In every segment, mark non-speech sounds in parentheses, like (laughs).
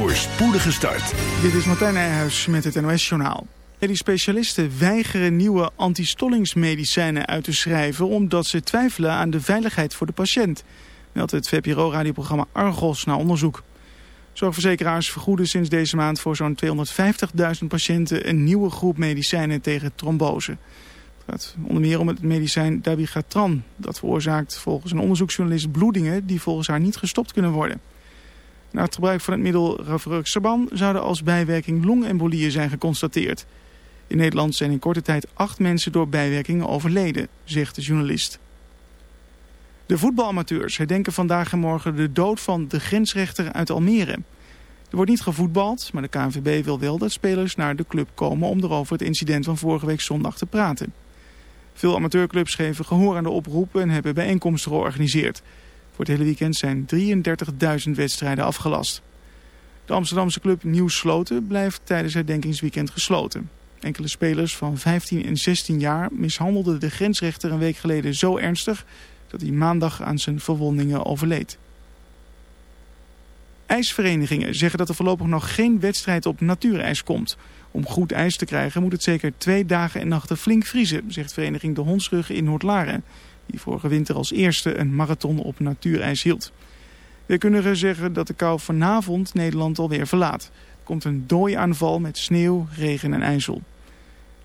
voor spoedige start. Dit is Martijn Nijhuis met het NOS-journaal. Die specialisten weigeren nieuwe antistollingsmedicijnen uit te schrijven... omdat ze twijfelen aan de veiligheid voor de patiënt. Meldt het VPRO-radioprogramma Argos naar onderzoek. Zorgverzekeraars vergoeden sinds deze maand voor zo'n 250.000 patiënten... een nieuwe groep medicijnen tegen trombose. Het gaat onder meer om het medicijn dabigatran. Dat veroorzaakt volgens een onderzoeksjournalist bloedingen... die volgens haar niet gestopt kunnen worden. Na het gebruik van het middel Ravaruxaban zouden als bijwerking longembolieën zijn geconstateerd. In Nederland zijn in korte tijd acht mensen door bijwerkingen overleden, zegt de journalist. De voetbalamateurs herdenken vandaag en morgen de dood van de grensrechter uit Almere. Er wordt niet gevoetbald, maar de KNVB wil wel dat spelers naar de club komen om erover het incident van vorige week zondag te praten. Veel amateurclubs geven gehoor aan de oproepen en hebben bijeenkomsten georganiseerd. Voor het hele weekend zijn 33.000 wedstrijden afgelast. De Amsterdamse club Nieuw Sloten blijft tijdens het herdenkingsweekend gesloten. Enkele spelers van 15 en 16 jaar mishandelden de grensrechter een week geleden zo ernstig dat hij maandag aan zijn verwondingen overleed. IJsverenigingen zeggen dat er voorlopig nog geen wedstrijd op natuurijs komt. Om goed ijs te krijgen moet het zeker twee dagen en nachten flink vriezen, zegt vereniging De Hondsruggen in Noordlaren, die vorige winter als eerste een marathon op natuurijs hield. kunnen zeggen dat de kou vanavond Nederland alweer verlaat. Er komt een dooiaanval met sneeuw, regen en ijzel.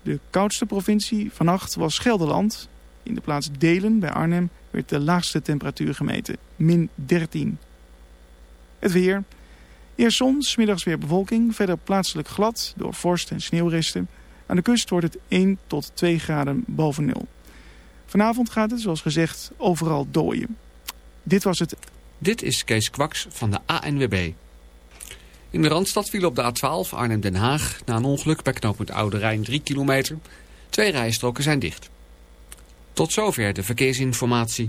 De koudste provincie vannacht was Gelderland. In de plaats Delen bij Arnhem werd de laagste temperatuur gemeten, min 13. Het weer. Eerst zon, smiddags weer bewolking, verder plaatselijk glad door vorst en sneeuwresten. Aan de kust wordt het 1 tot 2 graden boven nul. Vanavond gaat het, zoals gezegd, overal dooien. Dit was het. Dit is Kees Kwaks van de ANWB. In de Randstad viel op de A12 Arnhem-Den Haag na een ongeluk bij knooppunt Oude Rijn 3 kilometer. Twee rijstroken zijn dicht. Tot zover de verkeersinformatie.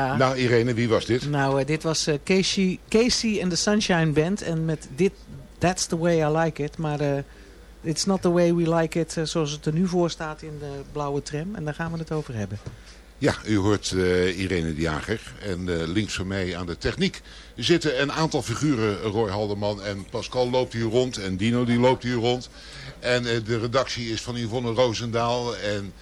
Ja. Nou, Irene, wie was dit? Nou, eh, dit was eh, Casey, Casey and the Sunshine Band. En met dit, That's the way I like it. Maar eh, it's not the way we like it zoals het er nu voor staat in de blauwe tram. En daar gaan we het over hebben. Ja, u hoort Irene de Jager. En links van mij aan de techniek zitten een aantal figuren. Roy Haldeman en Pascal loopt hier rond. En Dino die loopt hier rond. En de redactie is van Yvonne Roosendaal. En,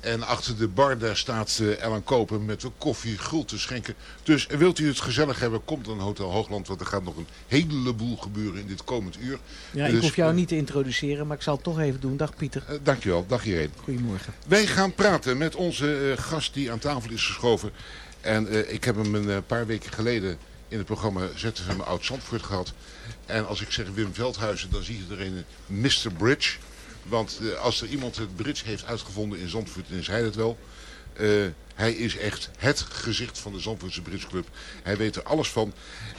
en achter de bar daar staat eh, Ellen Kopen met de koffie gul te schenken. Dus wilt u het gezellig hebben, komt dan Hotel Hoogland. Want er gaat nog een heleboel gebeuren in dit komend uur. Ja, ik Dus, hoef jou eh, niet te introduceren, maar ik zal het toch even doen. Dag Pieter. eh, dankjewel, dag Irene. Goedemorgen. Wij gaan praten met onze eh, gast die aan tafel is geschoven. En eh, ik heb hem een eh, paar weken geleden in het programma ZFM Oud Zandvoort gehad. En als ik zeg Wim Veldhuizen, dan zie je er een Mr. Bridge. Want eh, als er iemand het bridge heeft uitgevonden in Zandvoort, dan is hij het wel. Eh, hij is echt het gezicht van de Zandvoortse Bridge Club. Hij weet er alles van.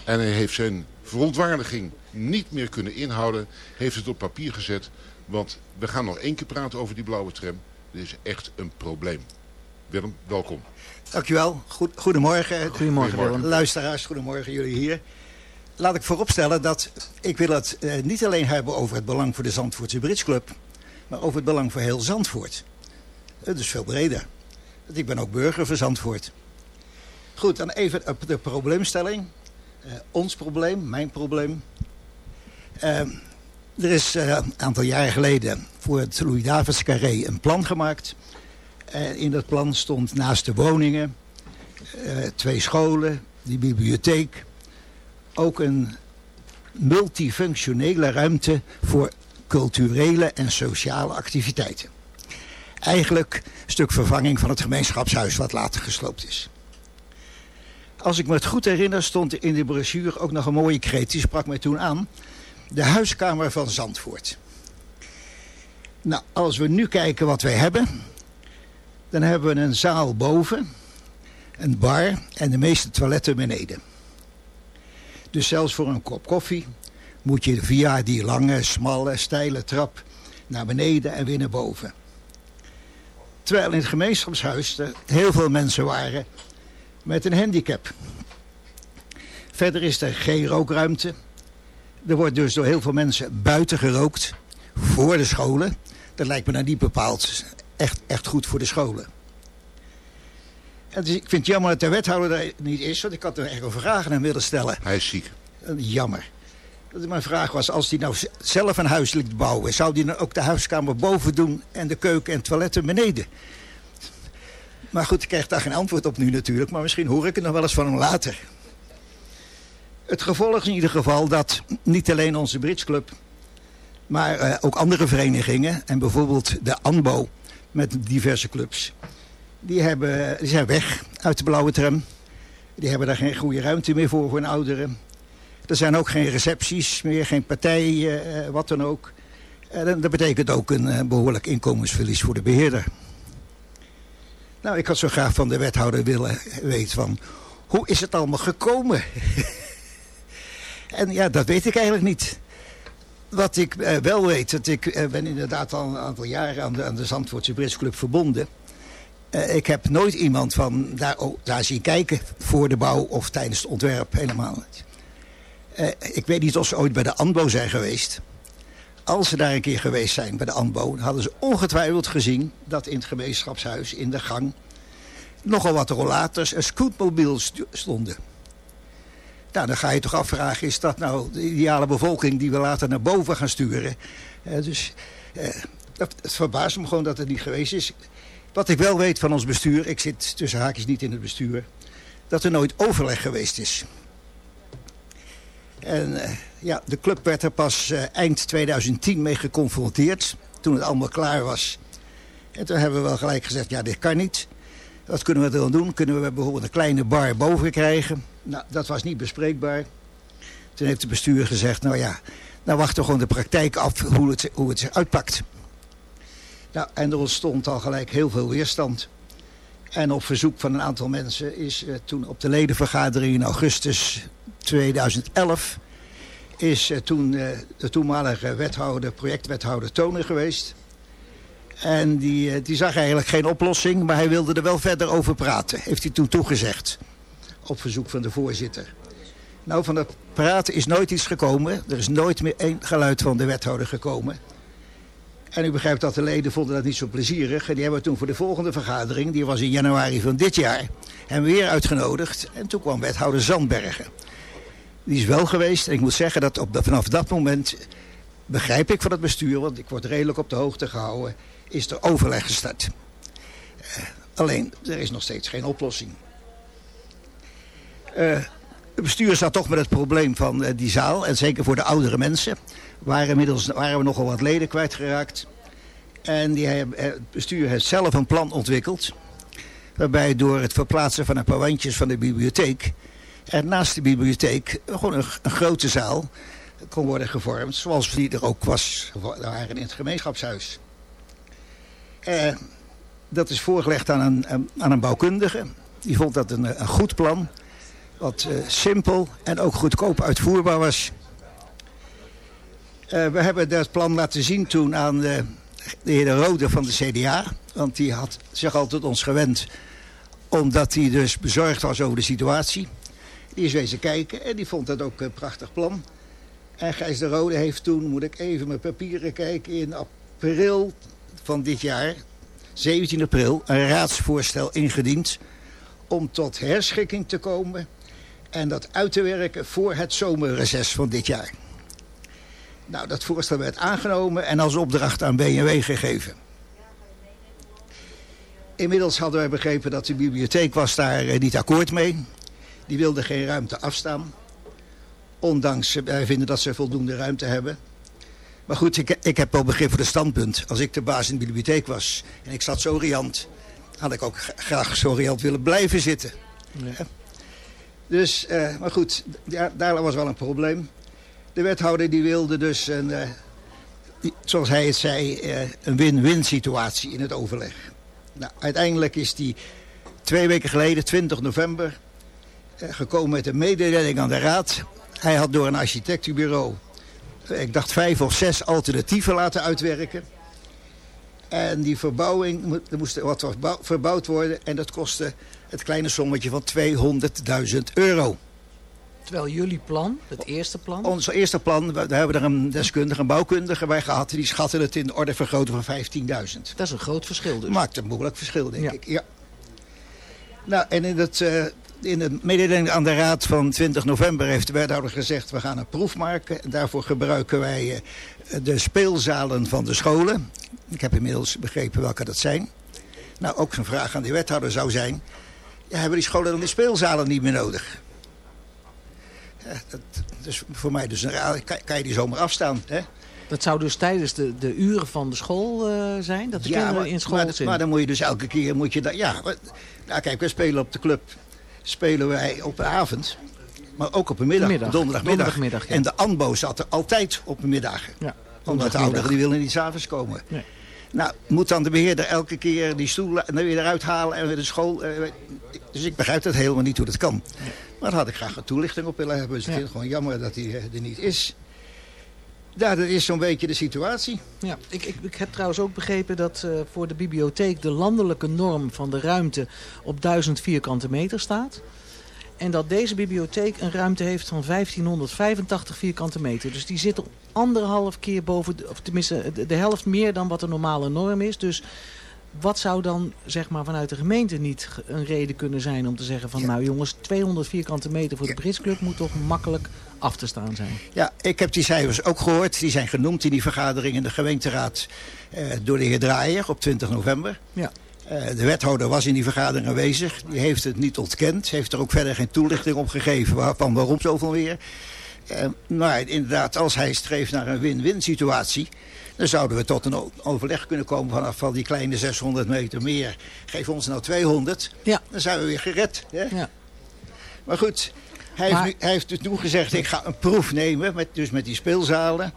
En hij heeft zijn verontwaardiging niet meer kunnen inhouden. Heeft het op papier gezet. Want we gaan nog één keer praten over die blauwe tram. Dit is echt een probleem. Willem, welkom. Dankjewel. Goed, goedemorgen. Goedemorgen, Willem. Luisteraars, goedemorgen jullie hier. Laat ik vooropstellen dat ik wil het eh, niet alleen hebben over het belang voor de Zandvoortse Bridge Club, maar over het belang voor heel Zandvoort. Het is veel breder. Want ik ben ook burger van Zandvoort. Goed, dan even op de probleemstelling. Eh, ons probleem, mijn probleem. Eh, er is eh, een aantal jaren geleden voor het Louis Davids Carré een plan gemaakt. In dat plan stond naast de woningen, eh, twee scholen, die bibliotheek, ook een multifunctionele ruimte voor culturele en sociale activiteiten. Eigenlijk een stuk vervanging van het gemeenschapshuis wat later gesloopt is. Als ik me het goed herinner stond in de brochure ook nog een mooie kreet, die sprak mij toen aan. De huiskamer van Zandvoort. Nou, als we nu kijken wat wij hebben, dan hebben we een zaal boven, een bar en de meeste toiletten beneden. Dus zelfs voor een kop koffie moet je via die lange, smalle, steile trap naar beneden en weer naar boven. Terwijl in het gemeenschapshuis er heel veel mensen waren met een handicap. Verder is er geen rookruimte. Er wordt dus door heel veel mensen buiten gerookt, voor de scholen. Dat lijkt me nou niet bepaald echt, echt goed voor de scholen. En dus ik vind het jammer dat de wethouder er niet is, want ik had er echt over vragen aan willen stellen. Hij is ziek. Jammer. Mijn vraag was, als hij nou zelf een huis liet bouwen... zou hij dan ook de huiskamer boven doen en de keuken en toiletten beneden? Maar goed, ik krijg daar geen antwoord op nu natuurlijk... maar misschien hoor ik het nog wel eens van hem later. Het gevolg is in ieder geval dat niet alleen onze Britsclub... maar eh, ook andere verenigingen... en bijvoorbeeld de ANBO met diverse clubs... die, hebben, die zijn weg uit de blauwe tram... Die hebben daar geen goede ruimte meer voor voor een ouderen. Er zijn ook geen recepties meer, geen partijen, eh, wat dan ook. En dat- dat betekent ook een eh, behoorlijk inkomensverlies voor de beheerder. Nou, ik had zo graag van de wethouder willen weten van... hoe is het allemaal gekomen? (laughs) en ja, dat weet ik eigenlijk niet. Wat ik eh, wel weet, dat ik eh, ben inderdaad al een aantal jaren aan de, aan de Zandvoortse Brits Club verbonden... Eh, ik heb nooit iemand van daar, daar zien kijken voor de bouw of tijdens het ontwerp. Helemaal niet. Eh, ik weet niet of ze ooit bij de ANBO zijn geweest. Als ze daar een keer geweest zijn bij de ANBO... hadden ze ongetwijfeld gezien dat in het gemeenschapshuis in de gang... nogal wat rollators en scootmobiels stonden. Nou, dan ga je toch afvragen, is dat nou de ideale bevolking... die we later naar boven gaan sturen? Eh, dus eh, het verbaast me gewoon dat het niet geweest is... Wat ik wel weet van ons bestuur, ik zit tussen haakjes niet in het bestuur, dat er nooit overleg geweest is. En eh, ja, de club werd er pas eh, eind 2010 mee geconfronteerd, toen het allemaal klaar was. En toen hebben we wel gelijk gezegd, ja dit kan niet. Wat kunnen we dan doen? Kunnen we bijvoorbeeld een kleine bar boven krijgen? Nou, dat was niet bespreekbaar. Toen heeft het bestuur gezegd, nou ja, nou wachten we gewoon de praktijk af hoe het, hoe het zich uitpakt. Nou, en er ontstond al gelijk heel veel weerstand. En op verzoek van een aantal mensen is eh, toen op de ledenvergadering in augustus 2011... is eh, toen eh, de toenmalige wethouder, projectwethouder Tonen geweest. En die, die zag eigenlijk geen oplossing, maar hij wilde er wel verder over praten. Heeft hij toen toegezegd. Op verzoek van de voorzitter. Nou, van dat praten is nooit iets gekomen. Er is nooit meer één geluid van de wethouder gekomen. En u begrijpt dat de leden vonden dat niet zo plezierig. En die hebben toen voor de volgende vergadering, die was in januari van dit jaar, hem weer uitgenodigd. En toen kwam wethouder Zandbergen. Die is wel geweest. En ik moet zeggen dat op, vanaf dat moment begrijp ik van het bestuur, want ik word redelijk op de hoogte gehouden, is er overleg gestart. Eh, alleen, er is nog steeds geen oplossing. Eh, het bestuur staat toch met het probleem van eh, die zaal. En zeker voor de oudere mensen. Waren inmiddels waren we nogal wat leden kwijtgeraakt. En die hebben, eh, het bestuur heeft zelf een plan ontwikkeld. Waarbij door het verplaatsen van een paar wandjes van de bibliotheek. Er naast de bibliotheek gewoon een, een grote zaal kon worden gevormd. Zoals die er ook was waren in het gemeenschapshuis. Eh, dat is voorgelegd aan een, aan een bouwkundige. Die vond dat een, een goed plan. Wat eh, simpel en ook goedkoop uitvoerbaar was. Eh, we hebben dat plan laten zien toen aan de, de heer De Rode van de CDA. Want die had zich altijd ons gewend. Omdat hij dus bezorgd was over de situatie. Die is wezen kijken en die vond dat ook een prachtig plan. En Gijs de Rode heeft toen, moet ik even mijn papieren kijken, in april van dit jaar, 17 april, een raadsvoorstel ingediend om tot herschikking te komen en dat uit te werken voor het zomerreces van dit jaar. Nou, dat voorstel werd aangenomen en als opdracht aan BNW gegeven. Inmiddels hadden wij begrepen dat de bibliotheek was daar eh, niet akkoord mee. Die wilde geen ruimte afstaan. Ondanks, eh, wij vinden dat ze voldoende ruimte hebben. Maar goed, ik, ik heb wel begrip voor het standpunt. Als ik de baas in de bibliotheek was en ik zat zo riant... had ik ook gra- graag zo riant willen blijven zitten. Hè? Dus, eh, maar goed, ja, daar was wel een probleem. De wethouder die wilde dus, eh, zoals hij het zei, eh, een win-win situatie in het overleg. Nou, uiteindelijk is die twee weken geleden, 20 november, eh, gekomen met een mededeling aan de raad. Hij had door een architectenbureau, ik dacht vijf of zes alternatieven laten uitwerken. En die verbouwing, er moest wat verbouw- verbouwd worden en dat kostte het kleine sommetje van 200.000 euro. Terwijl jullie plan, het eerste plan... Ons eerste plan, daar hebben we er een deskundige, een bouwkundige bij gehad. Die schatten het in de orde vergroten van 15.000. Dat is een groot verschil dus. Maakt een behoorlijk verschil, denk Ja. ik. Ja. Nou, en in, het, eh, in de mededeling aan de raad van 20 november heeft de wethouder gezegd... we gaan een proef maken. En daarvoor gebruiken wij eh, de speelzalen van de scholen. Ik heb inmiddels begrepen welke dat zijn. Nou, ook een vraag aan de wethouder zou zijn... Ja, hebben die scholen dan die speelzalen niet meer nodig? Ja, dat, dus voor mij dus een raar, kan, kan je die zomaar afstaan, hè? Dat zou dus tijdens de, de uren van de school eh, zijn? Dat de kinderen maar, in school maar, zitten? maar dan moet je dus elke keer moet je dat. Ja, nou kijk, we spelen op de club. Spelen wij op de avond. Maar ook op een middag. De middag. Donderdagmiddag. Donderdagmiddag, ja. En de ANBO zat er altijd op een middag. Ja, Omdat de ouderen die willen niet s'avonds komen. Nee. Nou, moet dan de beheerder elke keer die stoelen en dan weer eruit halen en weer de school. eh, dus ik begrijp dat helemaal niet hoe dat kan. Maar daar had ik graag een toelichting op willen hebben. Dus ik vind het gewoon jammer dat hij eh, er niet is. Ja, dat is zo'n beetje de situatie. Ja, ik, ik, ik heb trouwens ook begrepen dat eh, voor de bibliotheek de landelijke norm van de ruimte op 1000 vierkante meter staat. En dat deze bibliotheek een ruimte heeft van 1585 vierkante meter. Dus die zit er anderhalf keer boven, de- of tenminste de, de helft meer dan wat de normale norm is. Dus wat zou dan zeg maar vanuit de gemeente niet een reden kunnen zijn om te zeggen van Ja. nou jongens, 200 vierkante meter voor de Britsclub moet toch makkelijk af te staan zijn. Ja, ik heb die cijfers ook gehoord. Die zijn genoemd in die vergadering in de gemeenteraad eh, door de heer Draaier op 20 november. Ja. Eh, de wethouder was in die vergadering aanwezig. Die heeft het niet ontkend. Heeft er ook verder geen toelichting op gegeven waarvan waarom zoveel weer. Eh, maar inderdaad, als hij streeft naar een win-win situatie... dan zouden we tot een overleg kunnen komen vanaf van die kleine 600 meter meer. Geef ons nou 200, Ja. dan zijn we weer gered. Hè? Ja. Maar goed, hij, Maar- heeft, nu, hij heeft dus nu gezegd, ik ga een proef nemen, met, dus met die speelzalen.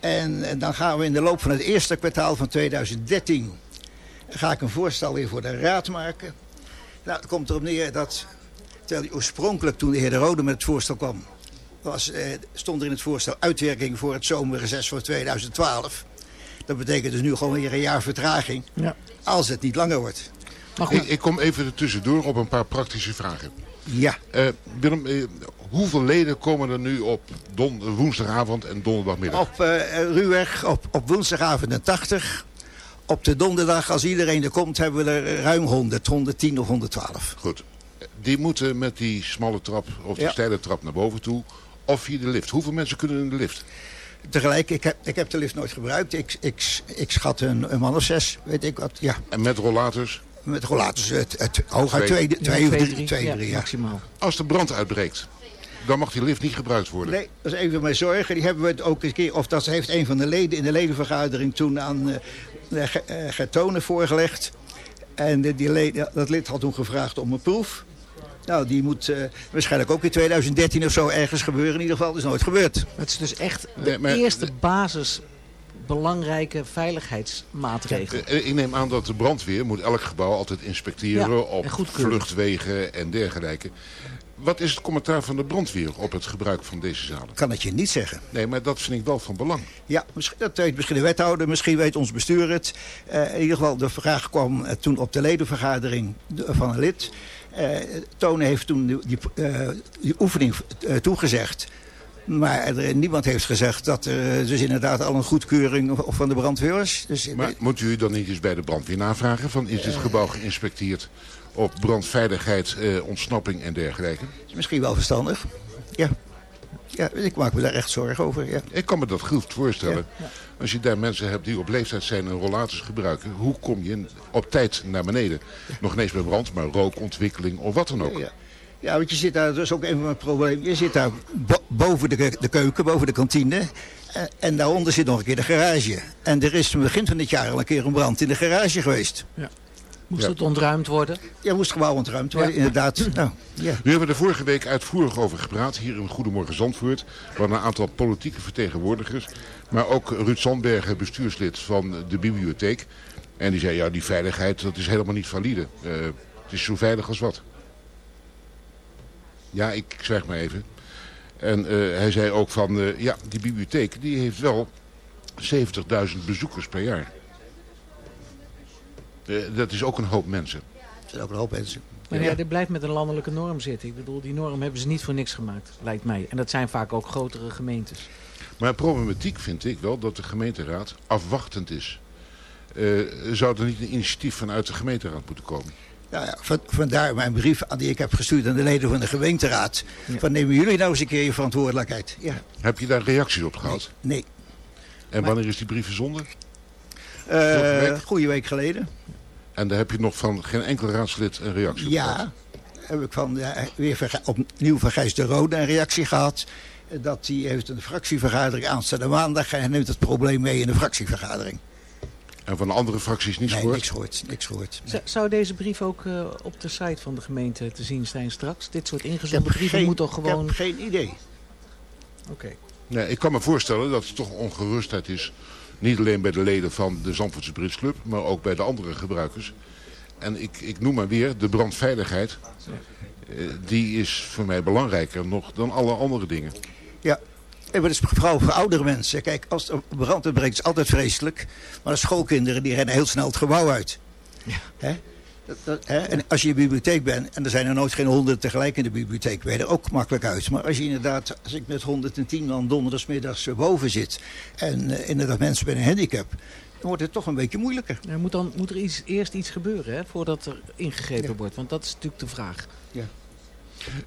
En, eh, dan gaan we in de loop van het eerste kwartaal van 2013... ga ik een voorstel weer voor de raad maken. Nou, het komt erop neer dat, terwijl die oorspronkelijk toen de heer De Rode met het voorstel kwam... Was, eh, stond er in het voorstel uitwerking voor het zomerreces voor 2012. Dat betekent dus nu gewoon weer een jaar vertraging. Ja. Als het niet langer wordt. Maar goed, Ik, ik kom even er tussendoor op een paar praktische vragen. Ja, Eh, Willem, eh, hoeveel leden komen er nu op don woensdagavond en donderdagmiddag? op eh Ruweg op, op woensdagavond een 80. Op de donderdag, als iedereen er komt, hebben we er ruim 100. 110 of 112. Goed. Die moeten met die smalle trap of die Ja. steile trap naar boven toe. Of via de lift. Hoeveel mensen kunnen in de lift? Tegelijk, ik heb, ik heb de lift nooit gebruikt. Ik, ik, ik schat een, een man of zes, weet ik wat. Ja, En met rollators. met rollators. Het, het, hooguit Twee. twee, twee, ja, of twee, drie, twee, ja, drie, ja. maximaal. Als de brand uitbreekt, dan mag die lift niet gebruikt worden. Nee, dat is even mijn zorgen. Die hebben we het ook een keer, of dat heeft een van de leden in de ledenvergadering toen aan Tonen voorgelegd. En die dat lid had toen gevraagd om een proef. Nou, die moet eh, waarschijnlijk ook in 2013 of zo ergens gebeuren. In ieder geval, dat is nooit gebeurd. Het is dus echt de Nee, maar- eerste basis belangrijke veiligheidsmaatregel. Eh, Ik neem aan dat de brandweer moet elk gebouw altijd inspecteren Ja, op vluchtwegen en dergelijke. Wat is het commentaar van de brandweer op het gebruik van deze zalen? Kan het je niet zeggen. Nee, maar dat vind ik wel van belang. Ja, misschien, dat weet misschien de wethouder, misschien weet ons bestuur het. Eh, in ieder geval, de vraag kwam eh, toen op de ledenvergadering de- van een lid. Eh Tonen heeft toen die, die, eh, die oefening eh, toegezegd. Maar er, niemand heeft gezegd dat er dus inderdaad al een goedkeuring van de brandweer was. Dus Maar moet u dan niet eens bij de brandweer navragen? Van is dit gebouw geïnspecteerd op brandveiligheid, eh, ontsnapping en dergelijke? is misschien wel verstandig. Ja. ja, ik maak me daar echt zorgen over. Ja. Ik kan me dat goed voorstellen. Als je daar mensen hebt die op leeftijd zijn en rollators gebruiken... hoe kom je op tijd naar beneden? Nog ineens bij brand, maar rookontwikkeling of wat dan ook. Ja. Ja, want je zit daar, dat is ook een van mijn problemen. Je zit daar bo- boven de, ke- de keuken, boven de kantine. En, en daaronder zit nog een keer de garage. En er is begin van dit jaar al een keer een brand in de garage geweest. Moest Ja. het ontruimd worden? Ja, moest gebouw ontruimd worden, Ja. inderdaad. (laughs) Nou, ja. Nu hebben we er vorige week uitvoerig over gepraat, hier in Goedemorgen Zandvoort. We hadden een aantal politieke vertegenwoordigers. Maar ook Ruud Sandbergen, bestuurslid van de bibliotheek. En die zei, ja, die veiligheid, dat is helemaal niet valide. Eh, het is zo veilig als wat. Ja, ik zeg maar even. En eh, hij zei ook van, eh, ja, die bibliotheek, die heeft wel 70.000 bezoekers per jaar. Dat is ook een hoop mensen. Er zijn ook een hoop mensen. Maar ja, dit blijft met een landelijke norm zitten. Ik bedoel, die norm hebben ze niet voor niks gemaakt, lijkt mij. En dat zijn vaak ook grotere gemeentes. Maar problematiek vind ik wel dat de gemeenteraad afwachtend is. Eh, zou er niet een initiatief vanuit de gemeenteraad moeten komen? Nou ja, van- vandaar mijn brief aan die ik heb gestuurd aan de leden van de gemeenteraad. Van nemen jullie nou eens een keer je verantwoordelijkheid? Ja, Heb je daar reacties op gehad? nee. En wanneer is die brief verzonden? Eh week? goede week geleden. En daar heb je nog van geen enkel raadslid een reactie op gehad? Ja, heb ik van, ja, weer van, opnieuw van Gijs de Rode een reactie gehad. Eh, Dat hij heeft een fractievergadering aanstaande maandag. En hij neemt het probleem mee in de fractievergadering. En van de andere fracties niets Nee, gehoord? niks gehoord. Niks gehoord. Zou deze brief ook eh, op de site van de gemeente te zien zijn straks? Dit soort Ik ingezonden brieven geen, moeten toch ik gewoon... heb geen idee. Oké. Nee, ik kan me voorstellen dat er toch ongerustheid is. Niet alleen bij de leden van de Zandvoortse Britsclub, maar ook bij de andere gebruikers. En ik, ik noem maar weer, de brandveiligheid, eh, die is voor mij belangrijker nog dan alle andere dingen. Ja, en dat is vooral voor oudere mensen. Kijk, als er brand uitbreekt is het altijd vreselijk. Maar de schoolkinderen die rennen heel snel het gebouw uit. Hè? Dat, dat, hè? En als je in de bibliotheek bent, en er zijn er nooit geen honderd tegelijk in de bibliotheek, ben je er ook makkelijk uit. Maar als je inderdaad, als ik met 110 man donderdagsmiddags boven zit, en eh, inderdaad mensen met een handicap, dan wordt het toch een beetje moeilijker. Er moet, dan, moet er iets, eerst iets gebeuren hè, voordat er ingegrepen Ja. wordt. Want dat is natuurlijk de vraag.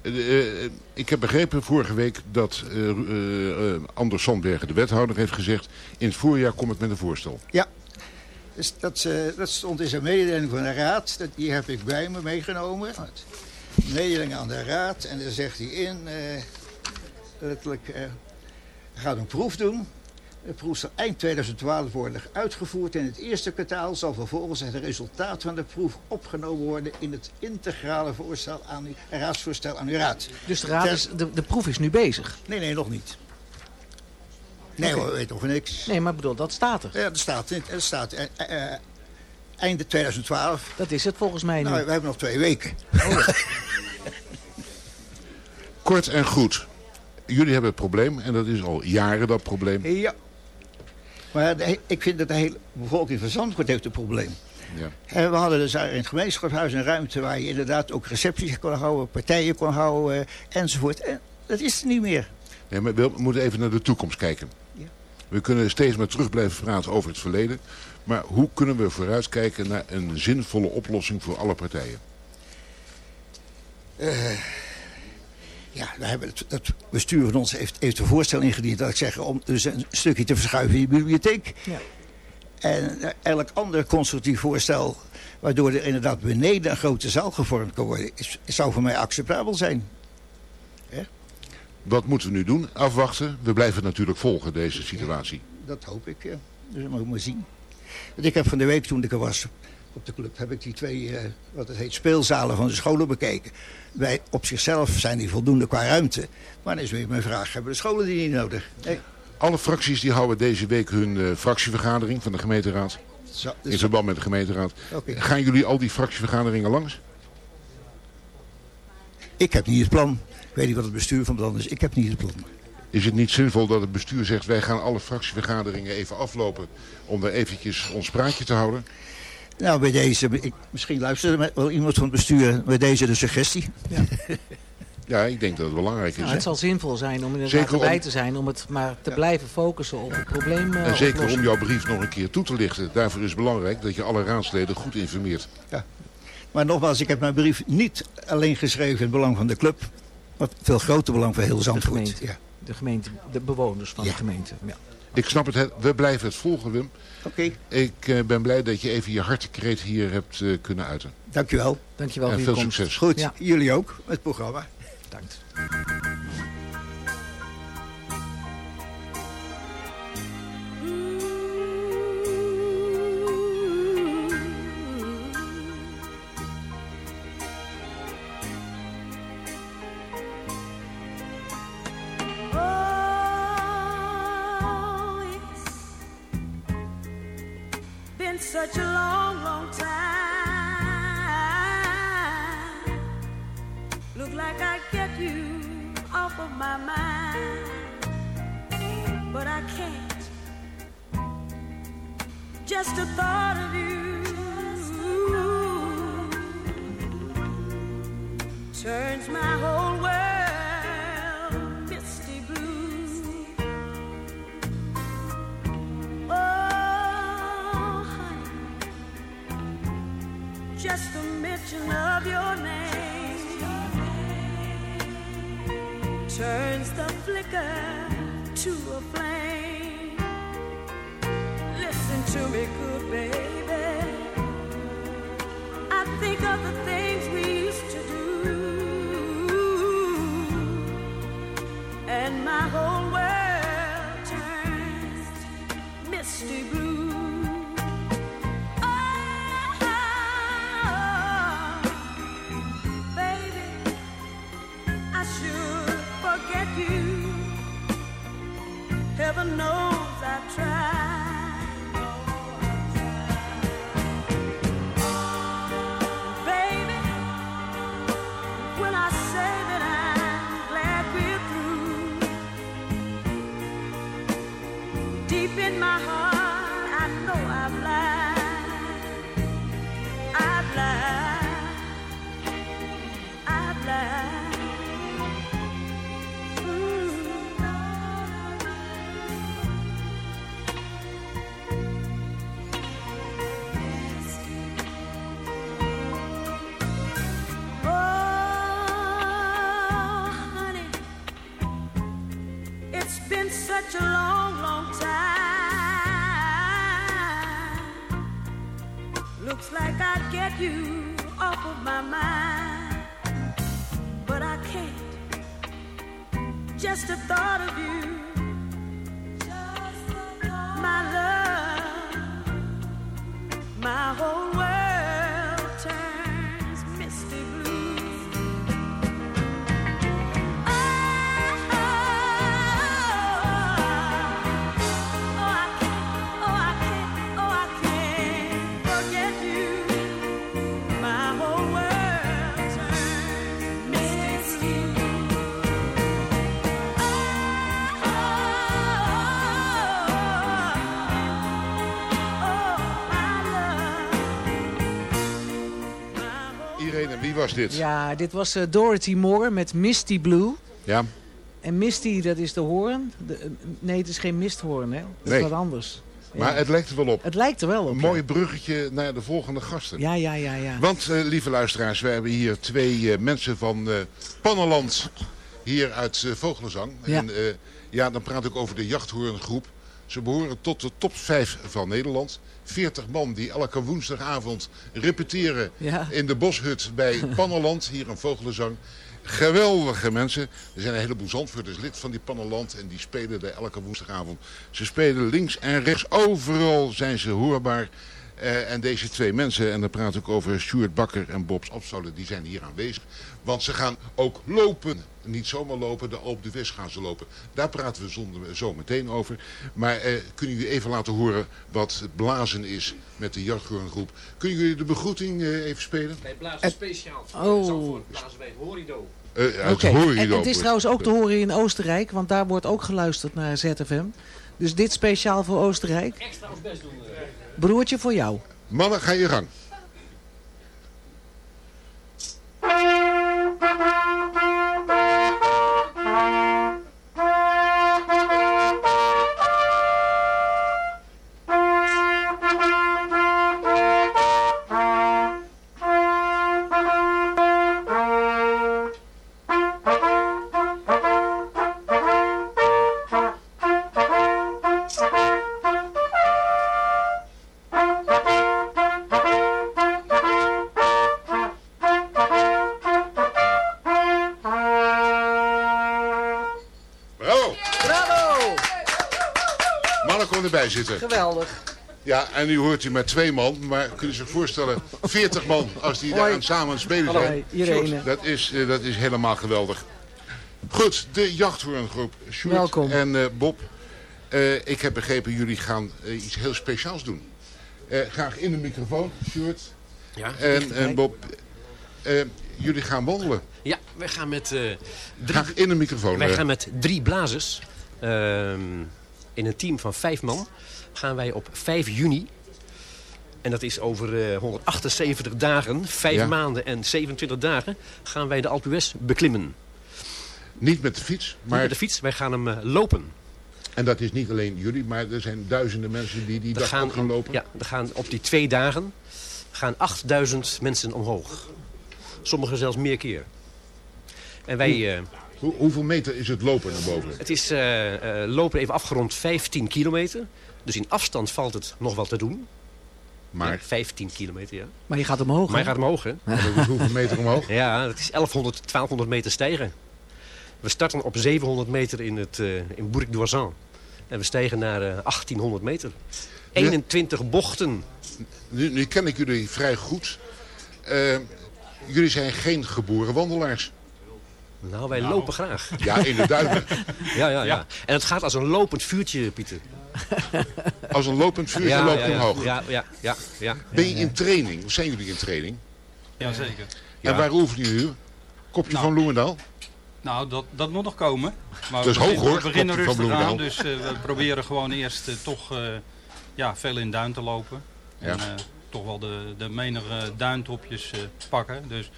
Eh, eh, ik heb begrepen vorige week dat eh, eh, eh, Anders Sandbergen, de wethouder, heeft gezegd... in het voorjaar kom ik met een voorstel. Ja, dus dat, eh, dat stond in zijn mededeling van de raad. Dat, die heb ik bij me meegenomen. Mededeling aan de raad. En daar zegt hij in, eh, letterlijk, eh, hij gaat een proef doen. De proef zal eind 2012 worden uitgevoerd. En het eerste kwartaal zal vervolgens het resultaat van de proef opgenomen worden... in het integrale voorstel aan uw, raadsvoorstel aan uw raad. Dus de, raad is, de, de proef is nu bezig. Nee, nee, nog niet. Nee we weten nog niks. Nee, maar ik bedoel, dat staat er. Ja, er staat, er staat eh, einde 2012. Dat is het volgens mij nu. Nou, we hebben nog twee weken. (laughs) Kort en goed. Jullie hebben het probleem, en dat is al jaren dat probleem. Ja, Maar de ik vind dat de hele bevolking van Zandvoort heeft een probleem. Ja. En we hadden dus daar in het gemeenschapshuis een ruimte waar je inderdaad ook recepties kon houden, partijen kon houden enzovoort. En dat is er niet meer. Nee, maar we moeten even naar de toekomst kijken. We kunnen steeds maar terug blijven praten over het verleden. Maar hoe kunnen we vooruitkijken naar een zinvolle oplossing voor alle partijen? Eh, ja, we hebben het, het bestuur van ons heeft, heeft een voorstel ingediend, dat ik zeg, om dus een stukje te verschuiven in de bibliotheek. Ja. En eh, elk ander constructief voorstel, waardoor er inderdaad beneden een grote zaal gevormd kan worden, is, zou voor mij acceptabel zijn. Wat moeten we nu doen? Afwachten. We blijven natuurlijk volgen, deze situatie. Dat hoop ik, ja. Dus we moeten maar zien. Want ik heb van de week, toen ik er was op de club, heb ik die twee, eh, wat het heet, speelzalen van de scholen bekeken. Wij, op zichzelf zijn die voldoende qua ruimte. Maar dan is weer mijn vraag, hebben de scholen die niet nodig? Nee. Alle fracties die houden deze week hun eh, fractievergadering van de gemeenteraad. Zo, In dus, verband met de gemeenteraad. Gaan jullie al die fractievergaderingen langs? ik heb niet het plan. Ik weet niet wat het bestuur van plan is. Ik heb niet het plan. Is het niet zinvol dat het bestuur zegt... wij gaan alle fractievergaderingen even aflopen... om daar eventjes ons praatje te houden? Nou, bij deze, ik, misschien luistert er met- wel iemand van het bestuur. Bij deze de suggestie. Ja, (laughs) ik denk dat het belangrijk is. Nou, hè? het zal zinvol zijn om inderdaad om- erbij te zijn, om het maar te blijven focussen op het probleem. eh, En zeker oplossen. om jouw brief nog een keer toe te lichten. Daarvoor is het belangrijk dat je alle raadsleden goed informeert. Maar nogmaals, ik heb mijn brief niet alleen geschreven in het belang van de club. Veel groter belang voor heel Zandvoort. gemeente. Ja. De gemeente, de bewoners van Ja. de gemeente. Ja. Ik snap het, hè. we blijven het volgen, Wim. Oké, Ik eh, ben blij dat je even je hartekreet hier hebt eh, kunnen uiten. dankjewel. Dankjewel en voor veel je komst. succes. Goed, Ja. jullie ook met het programma. Bedankt. Such a long, long time. Look like I get you off of my mind, but I can't. Just the thought of you was dit. Ja, dit was eh, Dorothy Moore met Misty Blue. Ja. En Misty, dat is de hoorn. De, eh, nee, het is geen misthoorn, hè? Dat Nee. is wat anders. Maar Ja. het lijkt er wel op. Het lijkt er wel op. Een mooi bruggetje naar de volgende gasten. Ja, ja, ja, ja. Want, eh, lieve luisteraars, we hebben hier twee mensen van eh Pannenland. Hier uit Vogelenzang. Ja. En ja, dan praat ik over de jachthoorngroep. Ze behoren tot de top 5 van Nederland. 40 man die elke woensdagavond repeteren Ja. in de boshut bij (laughs) Pannenland, hier in Vogelenzang. Geweldige mensen. Er zijn een heleboel Zandvoorters lid van die Pannenland en die spelen daar elke woensdagavond. Ze spelen links en rechts, overal zijn ze hoorbaar. Eh, en deze twee mensen, en dan praat ik over Stuart Bakker en Bobs Opstolen, die zijn hier aanwezig. Want ze gaan ook lopen. Niet zomaar lopen, de Alp de West gaan ze lopen. Daar praten we zonder, zo meteen over. Maar eh, kunnen jullie even laten horen wat het blazen is met de jachthoorngroep. Kunnen jullie de begroeting eh, even spelen? Wij blazen speciaal voor Oh. Zandvoort blazen wij het Horido. Uit Oké, Horido. en het is trouwens ook te horen in Oostenrijk, want daar wordt ook geluisterd naar ZFM. Dus dit speciaal voor Oostenrijk. Extra ons best doen. Broertje voor jou. Mannen, ga je gang. Geweldig. Ja, en nu hoort u maar twee man, maar kun je zich voorstellen, 40 man als die Hoi. daar aan samen aan het spelen Hallo, zijn. Irene. Dat is, eh, dat is helemaal geweldig. Goed, de jachthoorngroep. Sjoerd Welkom. En eh, Bob, eh, ik heb begrepen, jullie gaan iets heel speciaals doen. Eh, graag in de microfoon, Sjoerd. Ja, En, en Bob, jullie gaan wandelen. Ja, wij gaan met, eh, drie, Graag in de microfoon. wij gaan met drie blazers. ehm, in een team van vijf man. Gaan wij op 5 juni. En dat is over eh, 178 dagen, 5 Ja. maanden en 27 dagen. Gaan wij de Alpe d'Huez beklimmen. Niet met de fiets, Maar met de fiets, wij gaan hem eh, lopen. en dat is niet alleen jullie, maar er zijn duizenden mensen die die Er dag gaan, gaan lopen. Ja, er gaan op die twee dagen gaan 8000 mensen omhoog. Sommigen zelfs meer keer. En wij, eh, Hoe, hoeveel meter is het lopen naar boven? het is eh, eh, lopen even afgerond 15 kilometer. Dus in afstand valt het nog wel te doen. Maar Ja, 15 kilometer, ja. Maar je gaat omhoog, Maar je gaat omhoog, hè? Dat hoeveel meter omhoog? Ja, het is 1100, 1200 meter stijgen. We starten op 700 meter in, het, eh in Bourg d'Oisan. En we stijgen naar eh, 1800 meter. 21 bochten. Nu, nu ken ik jullie vrij goed. Eh, jullie zijn geen geboren wandelaars. Nou, wij lopen graag. (laughs) Ja, in de duinen. Ja, ja, ja. En het gaat als een lopend vuurtje, Pieter. (laughs) Als een lopend vuurtje ja, loopt ja, ja, omhoog. Ja, ja, ja, ja. Ben je in training? Of zijn jullie in training? Jazeker. En waar oefenen jullie? nu? Kopje Nou. van Loemendaal? Nou, dat, dat moet nog komen. Maar Dat is we hoog, beginnen- hoor, We beginnen rustig aan, dus eh, we proberen gewoon eerst eh, toch eh, ja, veel in duin te lopen. Ja. En eh, toch wel de, de menige duintopjes eh, pakken. Dus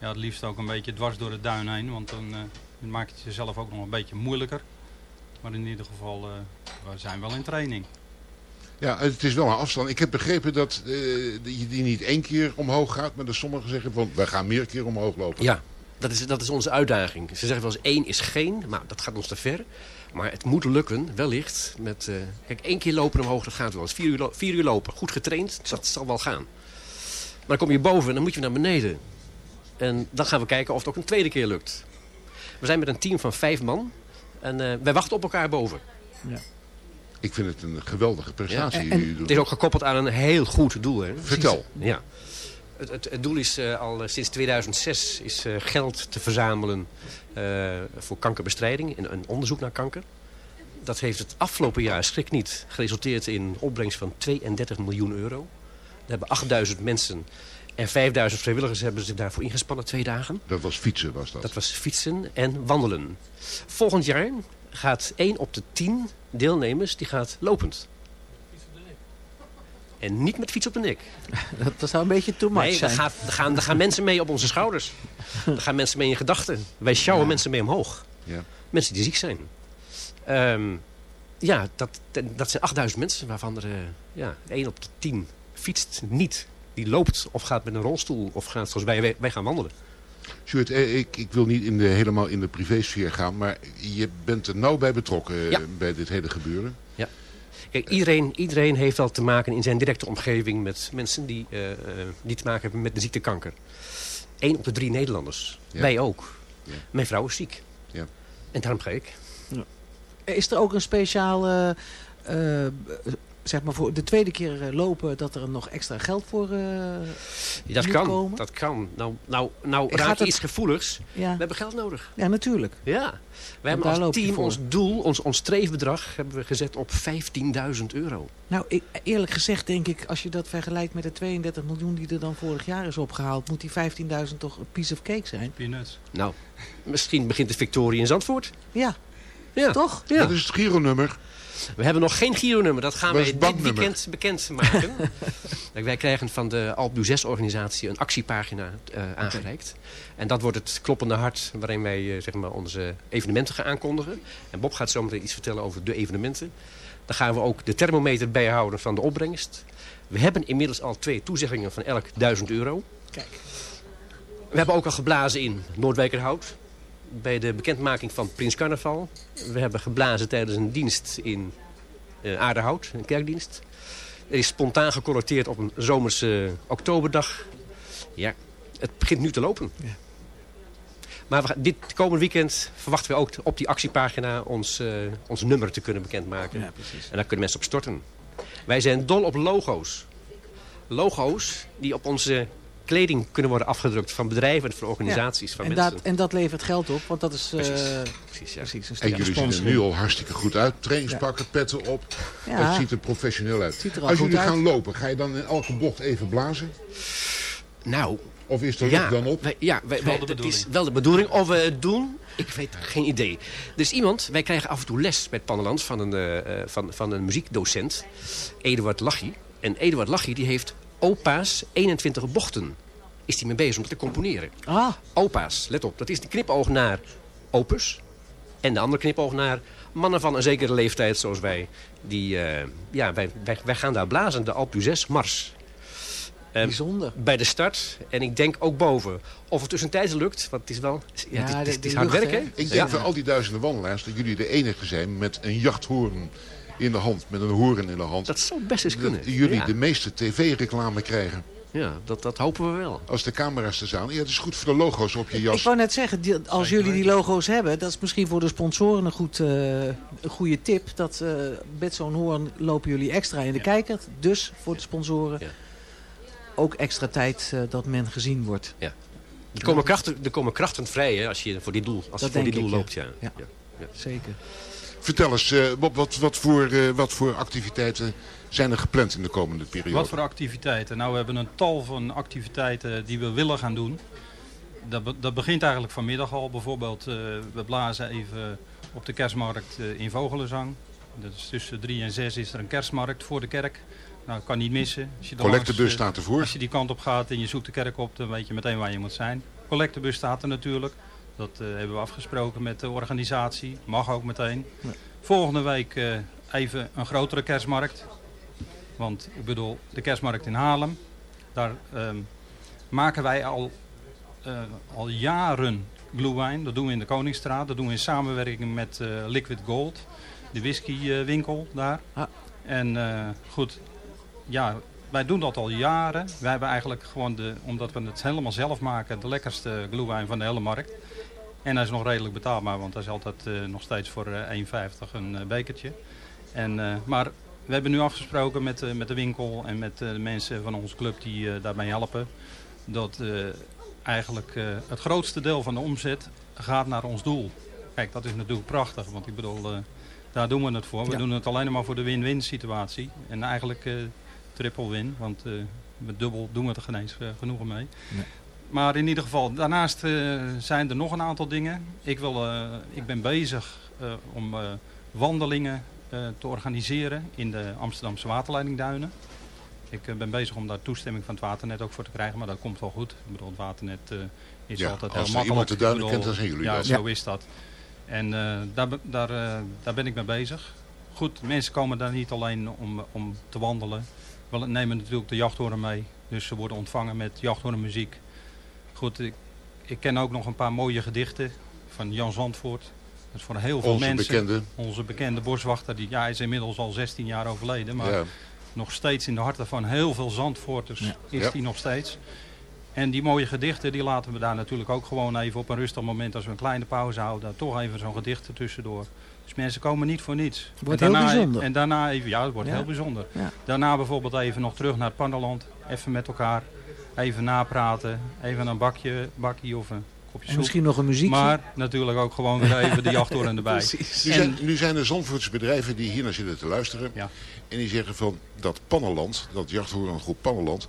ja, het liefst ook een beetje dwars door het duin heen, want dan eh, maakt het jezelf ook nog een beetje moeilijker. Maar in ieder geval, eh, we zijn wel in training. Ja, het is wel een afstand. Ik heb begrepen dat eh, die die niet één keer omhoog gaat. Maar dat sommigen zeggen van, wij gaan meer keer omhoog lopen. Ja, dat is, dat is onze uitdaging. Ze zeggen wel eens één is geen, maar dat gaat ons te ver. Maar het moet lukken, wellicht. Met, eh, kijk, één keer lopen omhoog, dat gaat wel eens. Vier uur, lo- vier uur lopen, goed getraind, dat zal wel gaan. Maar dan kom je boven en dan moet je naar beneden. En dan gaan we kijken of het ook een tweede keer lukt. We zijn met een team van vijf man. En eh, wij wachten op elkaar boven. Ik vind het een geweldige prestatie Ja. die jullie doen. Het is ook gekoppeld aan een heel goed doel. Hè? Vertel. Ja. Het, het, het doel is eh, al eh, sinds 2006 is, eh, geld te verzamelen eh, voor kankerbestrijding en een onderzoek naar kanker. Dat heeft het afgelopen jaar, schrik niet, geresulteerd in opbrengst van 32 miljoen euro. Daar hebben 8000 mensen en 5000 vrijwilligers hebben zich daarvoor ingespannen, twee dagen. Dat was fietsen, was dat? Dat was fietsen en wandelen. Volgend jaar gaat 1 op de 10 deelnemers die gaat lopend. En niet met fiets op de nek. (laughs) Dat zou een beetje too much Nee, zijn. er, gaan, er gaan mensen mee op onze schouders. Er gaan mensen mee in gedachten. Wij sjouwen mensen mee omhoog. Ja. Mensen die ziek zijn. Ehm, ja, dat, dat zijn 8000 mensen waarvan er eh, ja, 1 op de 10 fietst niet. Die loopt of gaat met een rolstoel of gaat zoals wij, wij, gaan wandelen. Sjoerd, eh, ik, ik wil niet in de, helemaal in de privésfeer gaan, maar je bent er nauw bij betrokken eh, Ja. bij dit hele gebeuren. Ja. Kijk, iedereen, iedereen heeft wel te maken in zijn directe omgeving met mensen die, eh, die te maken hebben met de ziekte kanker. Eén op de drie Nederlanders. Ja. Wij ook. Ja. Mijn vrouw is ziek. Ja. En daarom ga ik. Is er ook een speciaal, eh, zeg maar voor de tweede keer eh, lopen, dat er nog extra geld voor eh Dat moet kan. komen? Dat kan. Nou, nou, nou raak je het- iets gevoeligs. Ja. We hebben geld nodig. Ja, natuurlijk. Ja. We hebben als team ons doel, ons, ons streefbedrag, hebben we gezet op 15.000 euro. Nou, ik, eerlijk gezegd denk ik, als je dat vergelijkt met de 32 miljoen die er dan vorig jaar is opgehaald, moet die 15.000 toch een piece of cake zijn? Peanuts. Nou, misschien begint de Victorie in Zandvoort. Ja, Ja. toch? Ja. Dat is het Gironummer. We hebben nog geen Giro-nummer. Dat gaan is wij dit weekend bekendmaken. (laughs) Kijk, wij krijgen van de Alpe d'Huez organisatie een actiepagina eh, aangereikt. En dat wordt het kloppende hart waarin wij eh, zeg maar onze evenementen gaan aankondigen. En Bob gaat zo meteen iets vertellen over de evenementen. Dan gaan we ook de thermometer bijhouden van de opbrengst. We hebben inmiddels al twee toezeggingen van elk 1000 euro. Kijk. We hebben ook al geblazen in Noordwijkerhout. Bij de bekendmaking van Prins Carnaval. We hebben geblazen tijdens een dienst in eh Aardehout, een kerkdienst. Er is spontaan gecollecteerd op een zomerse oktoberdag. Ja, het begint nu te lopen. Maar we gaan- dit komende weekend verwachten we ook op die actiepagina ons, eh, ons nummer te kunnen bekendmaken. Ja, precies. En daar kunnen mensen op storten. Wij zijn dol op logo's. Logo's die op onze kleding kunnen worden afgedrukt van bedrijven en van organisaties. Van en, mensen. dat, en dat levert geld op, want dat is eh, Precies. precies, Precies, ja. een En jullie zien er nu al hartstikke goed uit. Trainingspakken, petten op. Ja. Het ziet er professioneel uit. Ziet er al Als jullie uit. gaan lopen, ga je dan in elke bocht even blazen? Nou, Of is er ja, dan op? wij- ja wij, wij- het is wel de bedoeling. Of we het doen, ik weet geen idee. Er is iemand, wij krijgen af en toe les bij het Pannenland van een, eh, eh, van, van een muziekdocent. Eduard Lachy. En Eduard Lachy die heeft opa's 21 bochten. Is hij mee bezig om te componeren. Ah, Opa's, let op. Dat is de knipoog naar opus. En de andere knipoog naar mannen van een zekere leeftijd zoals wij. Die, eh, ja, wij, wij, wij gaan daar blazen, de Alpe d'Huez Mars. Eh, bijzonder. bij de start. En ik denk ook boven. Of het tussentijds lukt, want het is wel... Ja, Ja, het, is- het hard werken. Ik denk Ja. voor al die duizenden wandelaars dat jullie de enige zijn met een jachthoorn in de hand. Met een hoorn in de hand. Dat zou best eens Dat kunnen. jullie ja. de meeste tv-reclame krijgen. ja, dat, dat hopen we wel. Als de camera's er staan. Ja, het is goed voor de logo's op je jas. Ik wou net zeggen, die- als jullie die logo's hebben, dat is misschien voor de sponsoren een, goed, eh, een goede tip. Dat eh, met zo'n hoorn lopen jullie extra in de kijker. Dus voor de sponsoren Ja. ook extra tijd eh, dat men gezien wordt. Er komen, krachten, er komen krachten vrij hè, als je voor dit doel, als je Dat voor dit doel ik, ja. loopt. Ja. Ja. Ja. Zeker. Vertel eens, eh, Bob, wat, wat, voor, eh, wat voor activiteiten zijn er gepland in de komende periode? Wat voor activiteiten? Nou, we hebben een tal van activiteiten die we willen gaan doen. Dat, be- dat begint eigenlijk vanmiddag al. Bijvoorbeeld, eh, we blazen even op de kerstmarkt eh, in Vogelenzang. Dat is tussen drie en zes is er een kerstmarkt voor de kerk. Nou, kan niet missen. Als je Collectebus langs, eh, staat ervoor. Als je die kant op gaat en je zoekt de kerk op, dan weet je meteen waar je moet zijn. Collectebus staat er natuurlijk. Dat eh, hebben we afgesproken met de organisatie. Mag ook meteen. Ja. Volgende week eh, even een grotere kerstmarkt. Want ik bedoel, de kerstmarkt in Haarlem. Daar ehm, maken wij al, eh, al jaren glühwein. Dat doen we in de Koningsstraat. Dat doen we in samenwerking met Liquid Gold. De whiskywinkel daar. Ah. En goed, ja, wij doen dat al jaren. Wij hebben eigenlijk gewoon, de, omdat we het helemaal zelf maken, de lekkerste glühwein van de hele markt. En hij is nog redelijk betaalbaar, want hij is altijd eh, nog steeds voor eh 1,50 een eh, bekertje. En, eh, maar we hebben nu afgesproken met, eh, met de winkel en met eh, de mensen van onze club die eh, daarbij helpen. Dat eh, eigenlijk eh, het grootste deel van de omzet gaat naar ons doel. Kijk, dat is natuurlijk prachtig, want ik bedoel, eh, daar doen we het voor. We Ja. doen het alleen maar voor de win-win situatie. En eigenlijk eh, triple win, want eh, met dubbel doen we er geen eens eh, genoegen mee. Nee. Maar in ieder geval, daarnaast eh, zijn er nog een aantal dingen. Ik, wil, eh, ik ben bezig eh, om eh, wandelingen eh, te organiseren in de Amsterdamse waterleidingduinen. Ik ben bezig om daar toestemming van het waternet ook voor te krijgen, maar dat komt wel goed. Ik bedoel, het waternet eh, is Ja, altijd als heel er iemand makkelijk. de duinen kent, dan zijn jullie Ja, dat. zo Ja. is dat. En eh, daar, daar, eh, daar ben ik mee bezig. Goed, mensen komen daar niet alleen om, om te wandelen. We nemen natuurlijk de jachthoorn mee. Dus ze worden ontvangen met jachthoornmuziek. Goed, ik, ik ken ook nog een paar mooie gedichten van Jan Zandvoort. Dat is voor heel veel Onze mensen. bekende. Onze bekende boswachter. Die, ja, hij is inmiddels al 16 jaar overleden. Maar Ja. nog steeds in de harten van heel veel Zandvoorters is Ja. die nog steeds. En die mooie gedichten, die laten we daar natuurlijk ook gewoon even op een rustig moment, als we een kleine pauze houden, daar toch even zo'n gedicht ertussendoor. Dus mensen komen niet voor niets. Wordt en heel daarna, bijzonder. En daarna even, ja, het wordt Ja. heel bijzonder. Ja. Daarna bijvoorbeeld even nog terug naar het Panderland, even met elkaar, even napraten, even een bakje, bakje of een kopje En soep. misschien nog een muziekje. Maar natuurlijk ook gewoon weer even de jachthoorn erbij. (laughs) Precies. Nu En- zijn, nu zijn er Zandvoortse bedrijven die hier naar zitten te luisteren. En die zeggen van dat Pannenland, dat jachthorengroep Pannenland,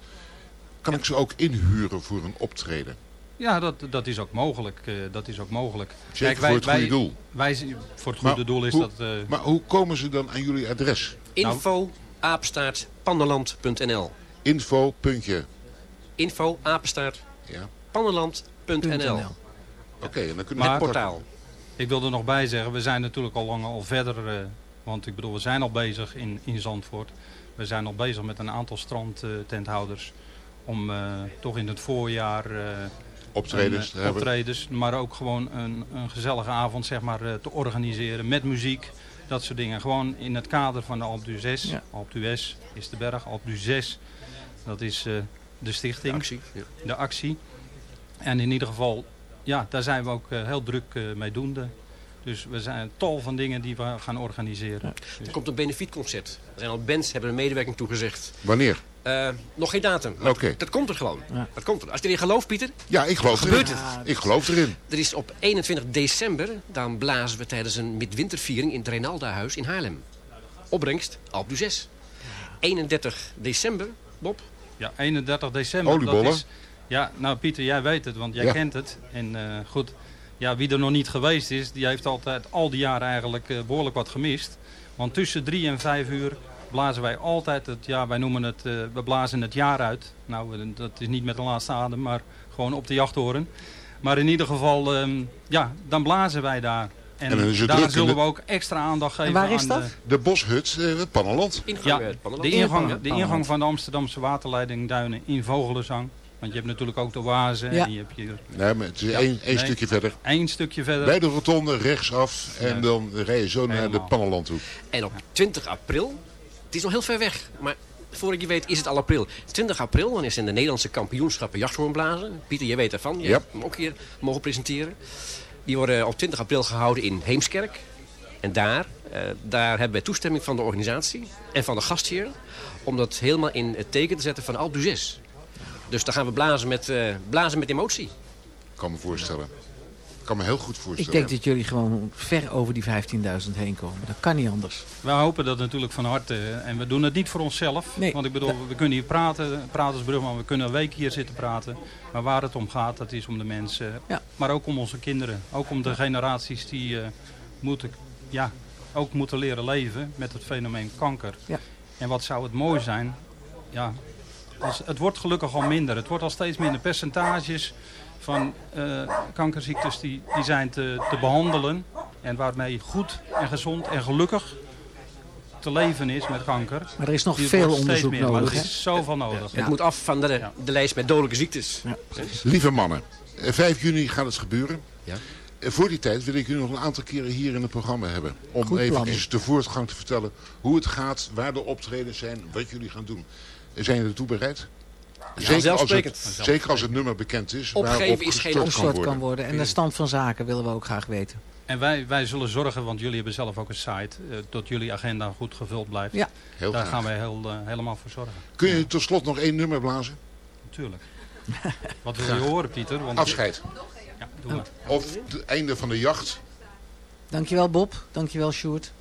kan ik ze ook inhuren voor een optreden. Ja, dat, dat is ook mogelijk. eh, dat is ook mogelijk. Zeker voor het goede doel. Wij, voor het Maar goede doel is hoe- dat... eh, Maar hoe komen ze dan aan jullie adres? Info apenstaart panderland.nl Info, puntje. Info apenstaart Ja. panderland.nl Oké, en dan kunnen we Maar- portaal. Ik wil er nog bij zeggen, we zijn natuurlijk al lang al verder. eh, want ik bedoel, we zijn al bezig in, in Zandvoort. We zijn al bezig met een aantal strandtenthouders. om eh, toch in het voorjaar... eh, Optredens een, te hebben. optredens, maar ook gewoon een, een gezellige avond zeg maar, eh, te organiseren met muziek. Dat soort dingen. Gewoon in het kader van de Alp du 6. Ja. Alp du 6 is de berg. Alp du 6, dat is eh, de stichting. De actie, ja. De actie. En in ieder geval, ja, daar zijn we ook eh, heel druk eh, mee doende. Dus we zijn een tal van dingen die we gaan organiseren. Er komt een benefietconcert. Er zijn al bands hebben een medewerking toegezegd. Wanneer? Eh, nog geen datum. maar dat, dat komt er gewoon. Dat komt er. Als je erin gelooft, Pieter. Ja, ik geloof gebeurt erin. het. Ik geloof erin. Er is op 21 december, dan blazen we tijdens een midwinterviering in het Reinalda-huis in Haarlem. Opbrengst, Alp du 6. 31 december, Bob. Ja, 31 december. Oliebollen. Dat is, ja, nou Pieter, jij weet het, want jij Ja. kent het. En eh, goed, ja, wie er nog niet geweest is, die heeft altijd al die jaren eigenlijk eh, behoorlijk wat gemist. Want tussen drie en vijf uur blazen wij altijd het, ja, wij noemen het, eh, we blazen het jaar uit. Nou, dat is niet met de laatste adem, maar gewoon op de jachthoren. Maar in ieder geval, ehm, ja, dan blazen wij daar. En, dan daar zullen we ook extra aandacht geven waar is aan dat? de, De Boshut, eh, het Pannenland. Ingang, ja, eh, de ingang, de ingang van de Amsterdamse waterleiding Duinen in Vogelenzang. Want je hebt natuurlijk ook de Oase. Ja. En je hebt hier Nee, maar het is Ja, één, één nee. stukje verder. één stukje verder. Bij de rotonde rechtsaf en Ja. dan rij je zo naar de Helemaal. Pannenland toe. En op 20 april, het is nog heel ver weg, maar voordat je weet is het al april. 20 april, dan is in de Nederlandse kampioenschappen jachthoornblazen. Pieter, jij weet ervan. Je Ja. hebt hem ook hier mogen presenteren. Die worden op 20 april gehouden in Heemskerk. En daar, eh, daar hebben wij toestemming van de organisatie en van de gastheer... om dat helemaal in het teken te zetten van Alp du 6. Dus dan gaan we blazen met, eh, blazen met emotie. Ik kan me voorstellen. Ik kan me heel goed voorstellen. Ik denk dat jullie gewoon ver over die 15.000 heen komen. Dat kan niet anders. We hopen dat natuurlijk van harte. eh, En we doen het niet voor onszelf. Nee. Want ik bedoel, we kunnen hier praten, pratersbrug, we kunnen een week hier zitten praten. Maar waar het om gaat, dat is om de mensen. Ja. Maar ook om onze kinderen. Ook om de generaties die eh, moeten, ja, ook moeten leren leven met het fenomeen kanker. Ja. En wat zou het mooi zijn, ja, als, het wordt gelukkig al minder. Het wordt al steeds minder percentages van eh, kankerziektes die, die zijn te, te behandelen. En waarmee goed en gezond en gelukkig te leven is met kanker. Maar er is nog veel onderzoek meer, Maar nodig, er is zoveel nodig. Het moet af van de, Ja. de lijst met dodelijke ziektes. Ja. Lieve mannen, eh, 5 juni gaat het gebeuren. Ja. Eh, Voor die tijd wil ik u nog een aantal keren hier in het programma hebben. Om Goed plan. even de voortgang te vertellen. Hoe het gaat, waar de optredens zijn, wat jullie gaan doen. Eh, Zijn jullie ertoe bereid? Zeker, als het, zeker als het nummer bekend is. Opgeven is geen gestort Gestort kan worden. En de stand van zaken willen we ook graag weten. En wij, wij zullen zorgen, want jullie hebben zelf ook een site, eh, dat jullie agenda goed gevuld blijft. Ja. Heel Daar graag. gaan wij heel, eh, helemaal voor zorgen. Kun je tot slot nog één nummer blazen? Natuurlijk. (laughs) Wat wil je horen, Pieter? Want, Afscheid. Ja, doe maar. Of het einde van de jacht. Dankjewel Bob. Dankjewel Sjoerd.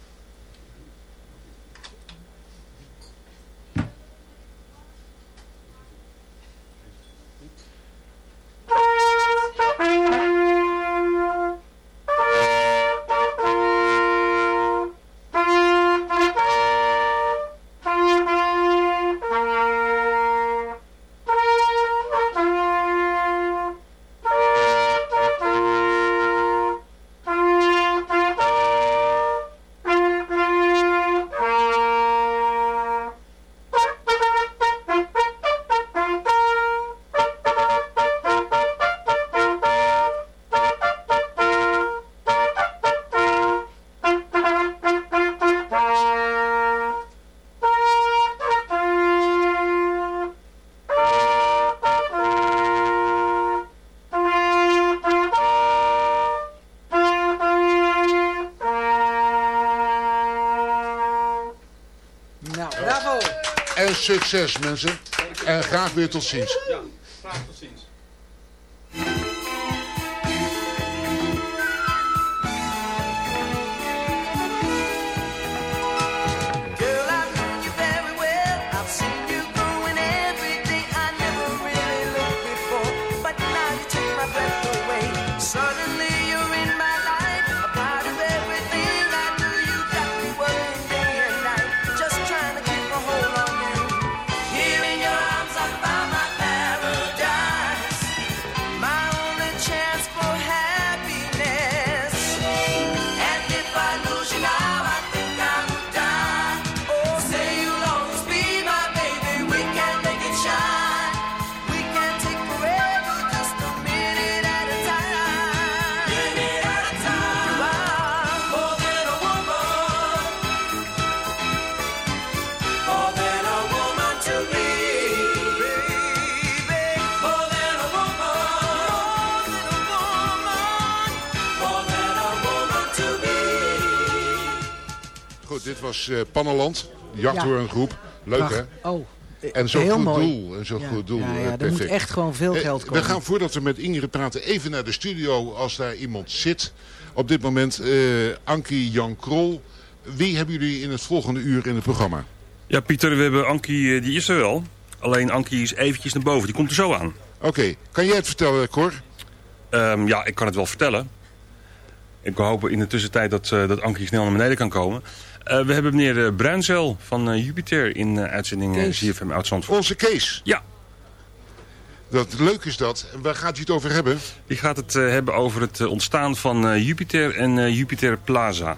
Succes mensen. En graag weer tot ziens. Tot ziens. Dit was eh Pannenland, jachthoorngroep. Leuk hè? Oh, En zo'n heel goed mooi. doel. En zo'n Ja, goed doel. ja, ja, eh, er moet perfect. echt gewoon veel Eh, geld We komen. gaan voordat we met Ingrid praten even naar de studio als daar iemand zit. Op dit moment eh Ankie Jan Krol. Wie hebben jullie in het volgende uur in het programma? Ja, Pieter, we hebben Ankie, eh, die is er wel. Alleen Ankie is eventjes naar boven, die komt er zo aan. Oké, kan jij het vertellen Cor? Ehm, ja, ik kan het wel vertellen. Ik hoop in de tussentijd dat, eh, dat Ankie snel naar beneden kan komen. Eh, we hebben meneer uh, Bruinzel van eh, Jupiter in eh, uitzending uh. ZFM Oud-Zandvoort. Onze Kees? Ja. Dat, leuk is dat. En waar gaat hij het over hebben? Die gaat het eh, hebben over het eh, ontstaan van eh, Jupiter en eh, Jupiter Plaza.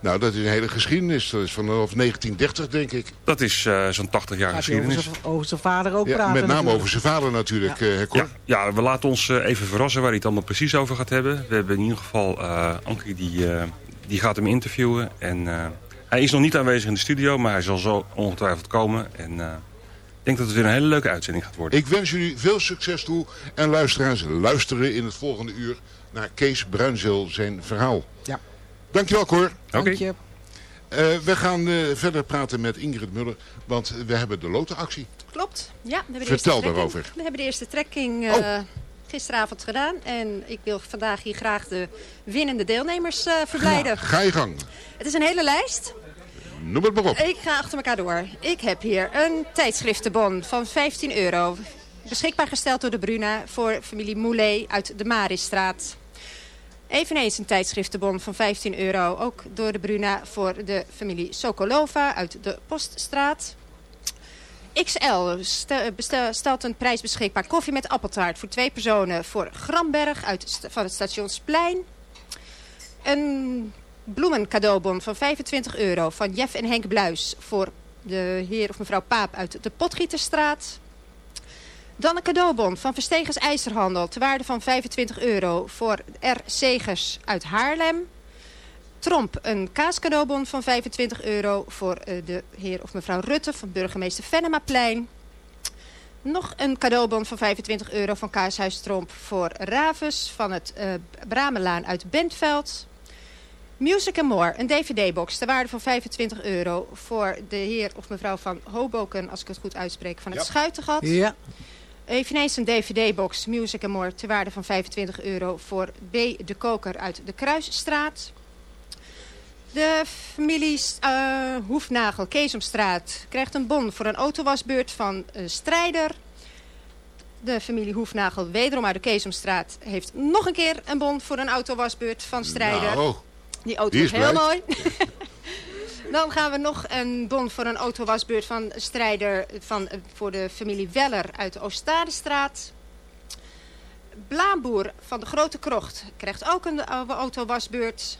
Nou, dat is een hele geschiedenis. Dat is vanaf 1930 denk ik. Dat is eh, zo'n 80 jaar over geschiedenis. zijn- over zijn vader ook Ja, praten? met name natuurlijk. over zijn vader natuurlijk, eh, Cor. Ja, ja, we laten ons eh, even verrassen waar hij het allemaal precies over gaat hebben. We hebben in ieder geval eh Ankie die, eh, die gaat hem interviewen. En, eh, hij is nog niet aanwezig in de studio, maar hij zal zo ongetwijfeld komen. En eh, ik denk dat het weer een hele leuke uitzending gaat worden. Ik wens jullie veel succes toe. En luisteraars, luisteren in het volgende uur naar Kees Bruinzeel zijn verhaal. Ja. Dankjewel Cor. Dank je. Eh, we gaan eh, verder praten met Ingrid Muller, want we hebben de lotenactie. Klopt. Ja, we hebben de Vertel eerste daarover. We hebben de eerste trekking eh, Oh. Gisteravond gedaan. En ik wil vandaag hier graag de winnende deelnemers eh, verblijden. Ga je gang. Het is een hele lijst. Noem het maar op. Ik ga achter elkaar door. Ik heb hier een tijdschriftenbon van 15 euro. Beschikbaar gesteld door de Bruna voor familie Moulet uit de Marisstraat. Eveneens een tijdschriftenbon van 15 euro. Ook door de Bruna voor de familie Sokolova uit de Poststraat. XL bestel- stelt een prijs beschikbaar. Koffie met appeltaart voor twee personen voor Gramberg uit, van het Stationsplein. Een bloemencadeaubon van 25 euro van Jeff en Henk Bluis voor de heer of mevrouw Paap uit de Potgieterstraat. Dan een cadeaubon van Verstegers IJzerhandel ter waarde van 25 euro voor R. Segers uit Haarlem. Tromp een kaascadeaubon van 25 euro voor eh, de heer of mevrouw Rutte van burgemeester Vennemaplein. Nog een cadeaubon van 25 euro van Kaashuis Tromp voor Ravus van het eh Bramelaan uit Bentveld. Music and More, een dvd-box ter waarde van 25 euro voor de heer of mevrouw van Hoboken, als ik het goed uitspreek, van het Ja. Schuitengat. Ja. Eveneens een dvd-box Music and More ter waarde van 25 euro voor B. de Koker uit de Kruisstraat. De familie eh, Hoefnagel, Keesomstraat, krijgt een bon voor een autowasbeurt van eh, Strijder. De familie Hoefnagel, wederom uit de Keesomstraat, heeft nog een keer een bon voor een autowasbeurt van Strijder. Nou, Die auto die is is heel mooi. (laughs) Dan gaan we nog een bon voor een autowasbeurt van Strijder van, eh, voor de familie Weller uit de Oostadestraat. Blaamboer van de Grote Krocht krijgt ook een autowasbeurt.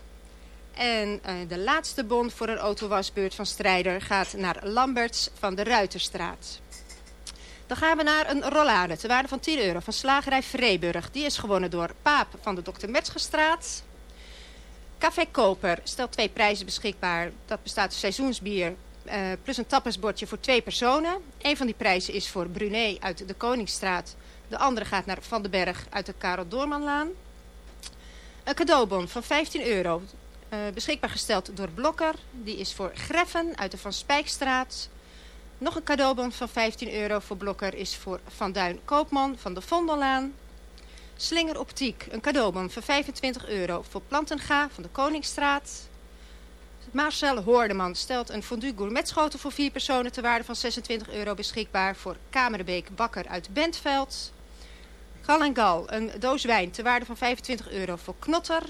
En eh, de laatste bon voor een autowasbeurt van Strijder gaat naar Lamberts van de Ruiterstraat. Dan gaan we naar een rollade ter waarde van 10 euro van slagerij Vreeburg. Die is gewonnen door Paap van de Dr. Metzgerstraat. Café Koper stelt twee prijzen beschikbaar. Dat bestaat uit seizoensbier eh, plus een tappersbordje voor twee personen. Een van die prijzen is voor Brunet uit de Koningsstraat. De andere gaat naar Van den Berg uit de Karel Doormanlaan. Een cadeaubon van 15 euro. Eh, beschikbaar gesteld door Blokker. Die is voor Greffen uit de Van Spijkstraat. Nog een cadeaubon van 15 euro voor Blokker is voor Van Duin Koopman van de Vondellaan. Slinger Optiek, een cadeaubon van 25 euro voor Plantenga van de Koningsstraat. Marcel Hoordeman stelt een fondue gourmetschotel voor vier personen te waarde van 26 euro beschikbaar voor Kamerbeek Bakker uit Bentveld. Gal en Gal, een doos wijn te waarde van 25 euro voor Knotter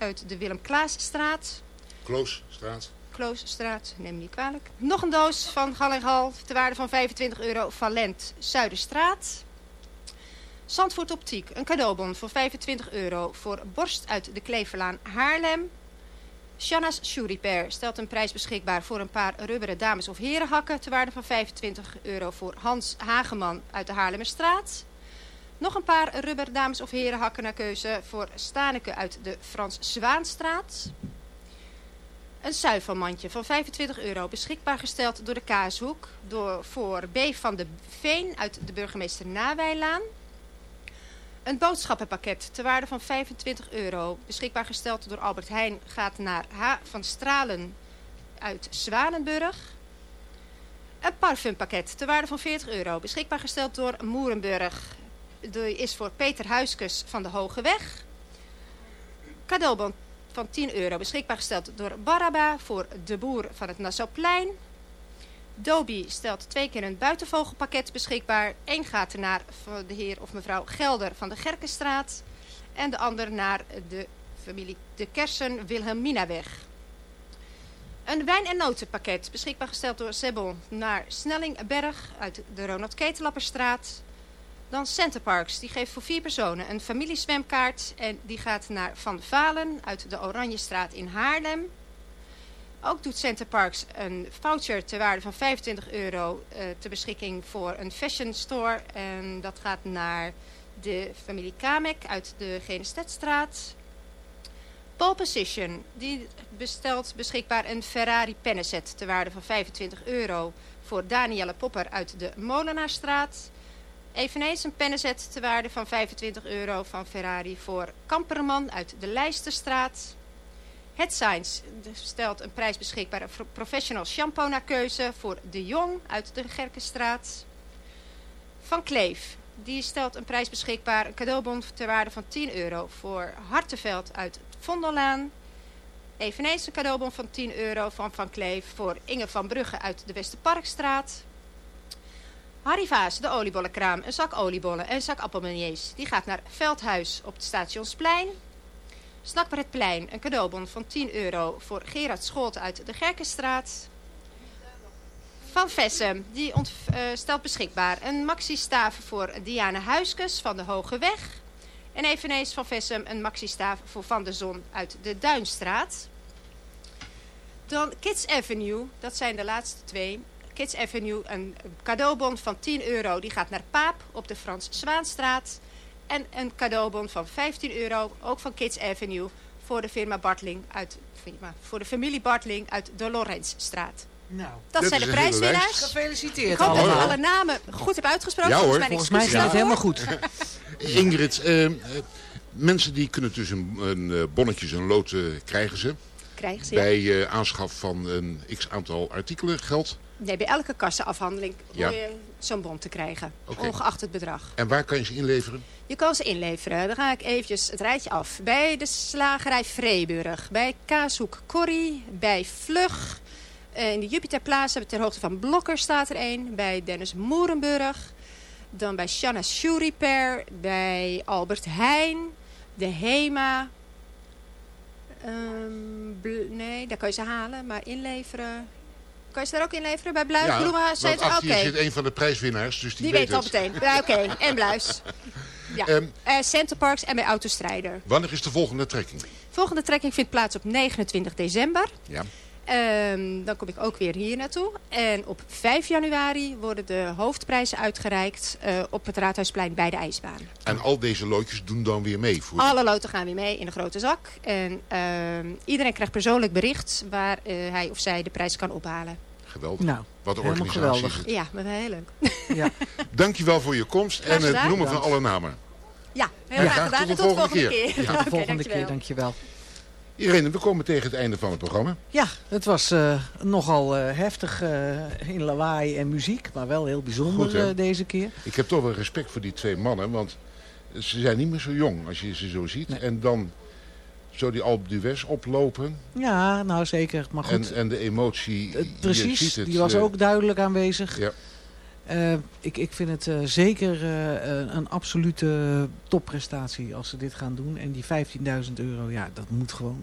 uit de Willem Klaasstraat. Kloosstraat. Kloosstraat, neem me niet kwalijk. Nog een doos van Gal en Gal te waarde van 25 euro Valent Zuiderstraat. Zandvoort Optiek, een cadeaubon voor 25 euro voor Borst uit de Kleverlaan Haarlem. Shanna's Shoe Repair stelt een prijs beschikbaar voor een paar rubberen dames- of herenhakken te waarde van 25 euro voor Hans Hageman uit de Haarlemmerstraat. Nog een paar rubber dames- of herenhakken naar keuze voor Staneke uit de Frans Zwaanstraat. Een zuivelmandje van 25 euro beschikbaar gesteld door de Kaashoek door, voor B van de Veen uit de burgemeester Nawijlaan. Een boodschappenpakket te waarde van 25 euro, beschikbaar gesteld door Albert Heijn, gaat naar H. van Stralen uit Zwanenburg. Een parfumpakket te waarde van 40 euro, beschikbaar gesteld door Moerenburg. Is voor Peter Huiskus van de Hoge Weg. Cadeaubon van 10 euro, beschikbaar gesteld door Baraba voor de boer van het Nassauplein. Dobi stelt twee keer een buitenvogelpakket beschikbaar. Eén gaat naar de heer of mevrouw Gelder van de Gerkenstraat. En de ander naar de familie De Kersen Wilhelminaweg. Een wijn- en notenpakket beschikbaar gesteld door Sebon naar Snellingberg uit de Ronald Ketelapperstraat. Dan Centerparks, die geeft voor vier personen een familiezwemkaart. En die gaat naar Van Valen uit de Oranjestraat in Haarlem. Ook doet Center Parks een voucher ter waarde van 25 euro uh, ter beschikking voor een fashion store. En dat gaat naar de familie Kamek uit de Genestedstraat. Pole Position, die bestelt beschikbaar een Ferrari pennenset ter waarde van 25 euro voor Danielle Popper uit de Molenaarstraat. Eveneens een pennenset ter waarde van 25 euro van Ferrari voor Kamperman uit de Leisterstraat. Het Science stelt een prijs beschikbaar voor professional shampoo naar keuze voor De Jong uit de Gerkenstraat. Van Kleef, die stelt een prijs beschikbaar, een cadeaubon ter waarde van 10 euro voor Hartenveld uit Vondellaan. Eveneens een cadeaubon van 10 euro van Van Kleef voor Inge van Brugge uit de Westerparkstraat. Harry Vaas, de oliebollenkraam, een zak oliebollen en een zak appelmeuniers. Die gaat naar Veldhuis op het Stationsplein. Plein, een cadeaubon van 10 euro voor Gerard Scholt uit de Gerkenstraat. Van Vessem, die uh, stelt beschikbaar een maxi-staaf voor Diana Huiskes van de Hoge Weg. En eveneens van Vessem een maxi-staaf voor Van de Zon uit de Duinstraat. Dan Kids Avenue, dat zijn de laatste twee. Kids Avenue, een cadeaubon van 10 euro, die gaat naar Paap op de Frans Zwaanstraat. En een cadeaubon van 15 euro, ook van Kids Avenue, voor de firma Bartling uit, voor de familie Bartling uit de Lorenzstraat. Nou, dat zijn de prijswinnaars. Gefeliciteerd Ik hoop allemaal. dat ik alle namen goed heb uitgesproken. Ja, hoor. Volgens mij, Volgens mij gaat het helemaal goed. (laughs) Ingrid, eh, eh, mensen die kunnen dus een, een eh, bonnetjes, een lood eh, krijgen ze. Krijgen ze, ja. Bij eh, aanschaf van een x-aantal artikelen geldt. Nee, bij elke kassenafhandeling Ja. je zo'n bon te krijgen. Ongeacht het bedrag. En waar kan je ze inleveren? Je kan ze inleveren. Dan ga ik eventjes het rijtje af. Bij de slagerij Vreeburg. Bij Kaashoek Corrie. Bij Vlug. eh, in de Jupiter Plaza ter hoogte van Blokker staat er één. Bij Dennis Moerenburg. Dan bij Shanna Shoe Repair. Bij Albert Heijn. De Hema. Ehm, nee, daar kan je ze halen. Maar inleveren... Kan je ze daar ook inleveren? Bij Bluis? Bloemenhuis? want Oké. achter zit een van de prijswinnaars, dus die, Die weet weet al meteen. Ja, Oké, en Bluis. (laughs) Ja. Ehm, Eh, Centerparks en bij Autostrijder. Wanneer is de volgende trekking? Volgende trekking vindt plaats op 29 december. Ja. Ehm, dan kom ik ook weer hier naartoe. En op 5 januari worden de hoofdprijzen uitgereikt eh, op het Raadhuisplein bij de ijsbaan. En al deze loodjes doen dan weer mee voor Alle loten gaan weer mee in de grote zak. En ehm, iedereen krijgt persoonlijk bericht waar eh, hij of zij de prijs kan ophalen. Geweldig. Nou, Wat een organisatie is geweldig. het. Ja, maar wel heel leuk. Ja. (laughs) Dankjewel voor je komst en het noemen van alle namen. Ja, heel Ja, graag gedaan. tot de en tot de volgende volgende keer. keer. Ja. (laughs) De volgende dankjewel. keer, dankjewel. Irene, we komen tegen het einde van het programma. Ja, het was eh, nogal eh, heftig eh, in lawaai en muziek, maar wel heel bijzonder Goed, deze keer. Ik heb toch wel respect voor die twee mannen, want ze zijn niet meer zo jong als je ze zo ziet. En dan zo die Alpe d'Huez oplopen. Ja, nou zeker, maar En, goed. en de emotie, Precies, ziet het, die was ook duidelijk aanwezig. Ja. Eh, ik, ik vind het eh, zeker eh, een, absolute topprestatie als ze dit gaan doen. En die 15.000 euro, ja, dat moet gewoon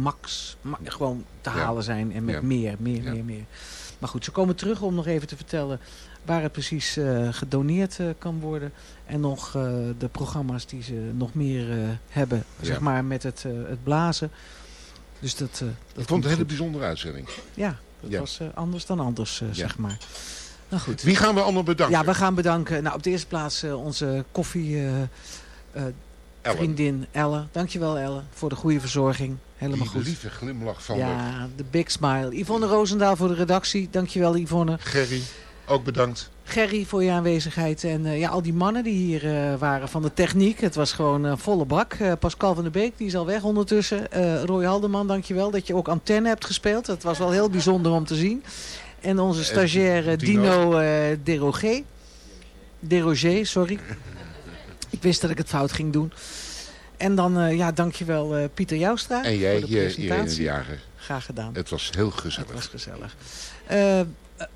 max, ma- gewoon te Ja. halen zijn. En met Ja. meer, meer, Ja. meer, meer. Maar goed, ze komen terug om nog even te vertellen waar het precies gedoneerd kan worden. En nog de programma's die ze nog meer hebben, zeg maar, met het, het blazen. Dus dat, dat Ik vond het een hele bijzondere uitzending. Ja, dat was anders dan anders, zeg maar. Nou goed. Wie gaan we allemaal bedanken? Ja, we gaan bedanken. Nou, op de eerste plaats eh, onze koffie... eh, eh, Elle. Dankjewel Elle voor de goede verzorging. Helemaal Die goed. lieve glimlach van Ja, de big smile. Yvonne Roosendaal voor de redactie. Dankjewel Yvonne. Gerry. Ook bedankt. Gerry voor je aanwezigheid. En ja, al die mannen die hier waren van de techniek. Het was gewoon volle bak. Pascal van der Beek, die is al weg ondertussen. Roy Haldeman, dankjewel dat je ook antenne hebt gespeeld. Dat was wel heel bijzonder om te zien. En onze stagiaire Dino. Dino eh Deroger. Deroger, sorry. Ik wist dat ik het fout ging doen. En dan, eh, ja, dankjewel eh Pieter Joustra En jij, voor de presentatie. de Jager. Graag gedaan. Het was heel gezellig. Het was gezellig. Eh,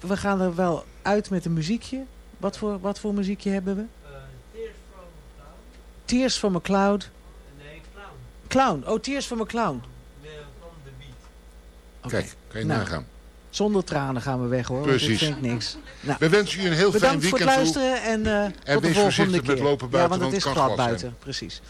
we gaan er wel uit met een muziekje. Wat voor, wat voor muziekje hebben we? Tears from a Cloud. Nee, Clown. Clown. Oh, Tears from a Clown. Oké. Kijk, kan je Nou, nagaan. Zonder tranen gaan we weg hoor. Precies. Vind ik niks. Nou, We wensen u een heel fijn bedankt voor het weekend luisteren en, eh En tot de volgende keer. met lopen ja, buiten, want het is want het kan glad buiten. Precies.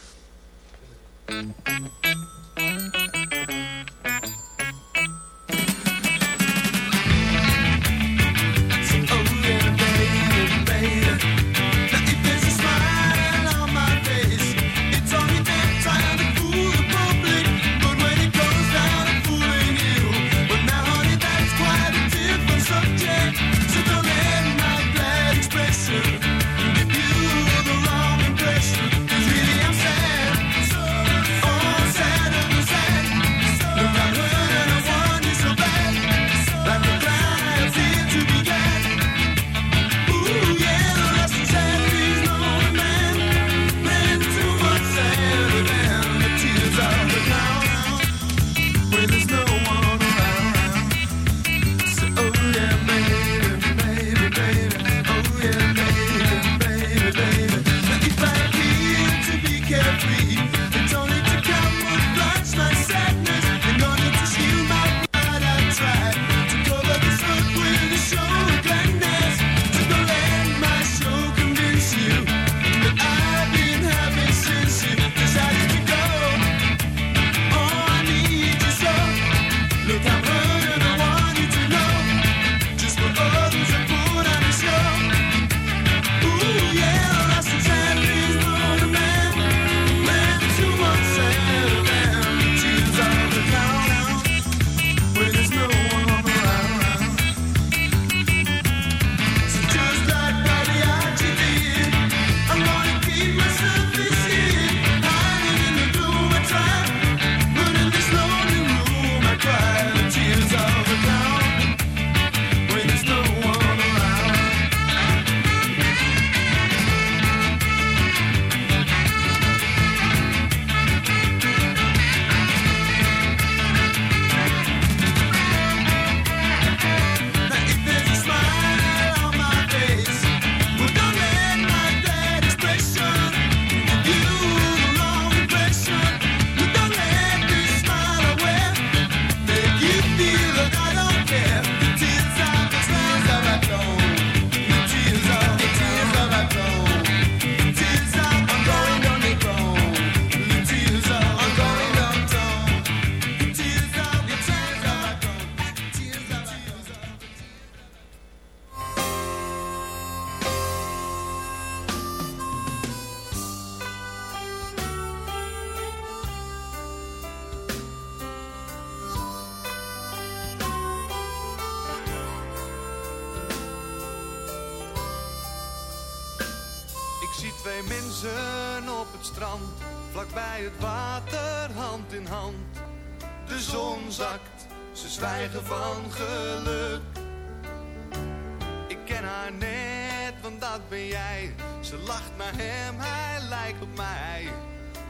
Dat ben jij. Ze lacht naar hem, hij lijkt op mij.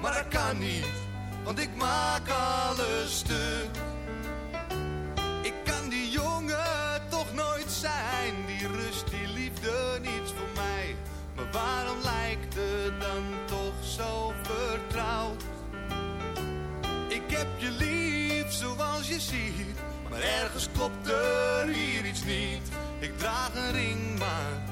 Maar dat kan niet, want ik maak alles stuk. Ik kan die jongen toch nooit zijn. Die rust, die liefde, niets voor mij. Maar waarom lijkt het dan toch zo vertrouwd? Ik heb je lief zoals je ziet. Maar ergens klopt er hier iets niet. Ik draag een ring, maar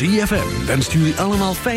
ZFM wenst jullie allemaal fijn.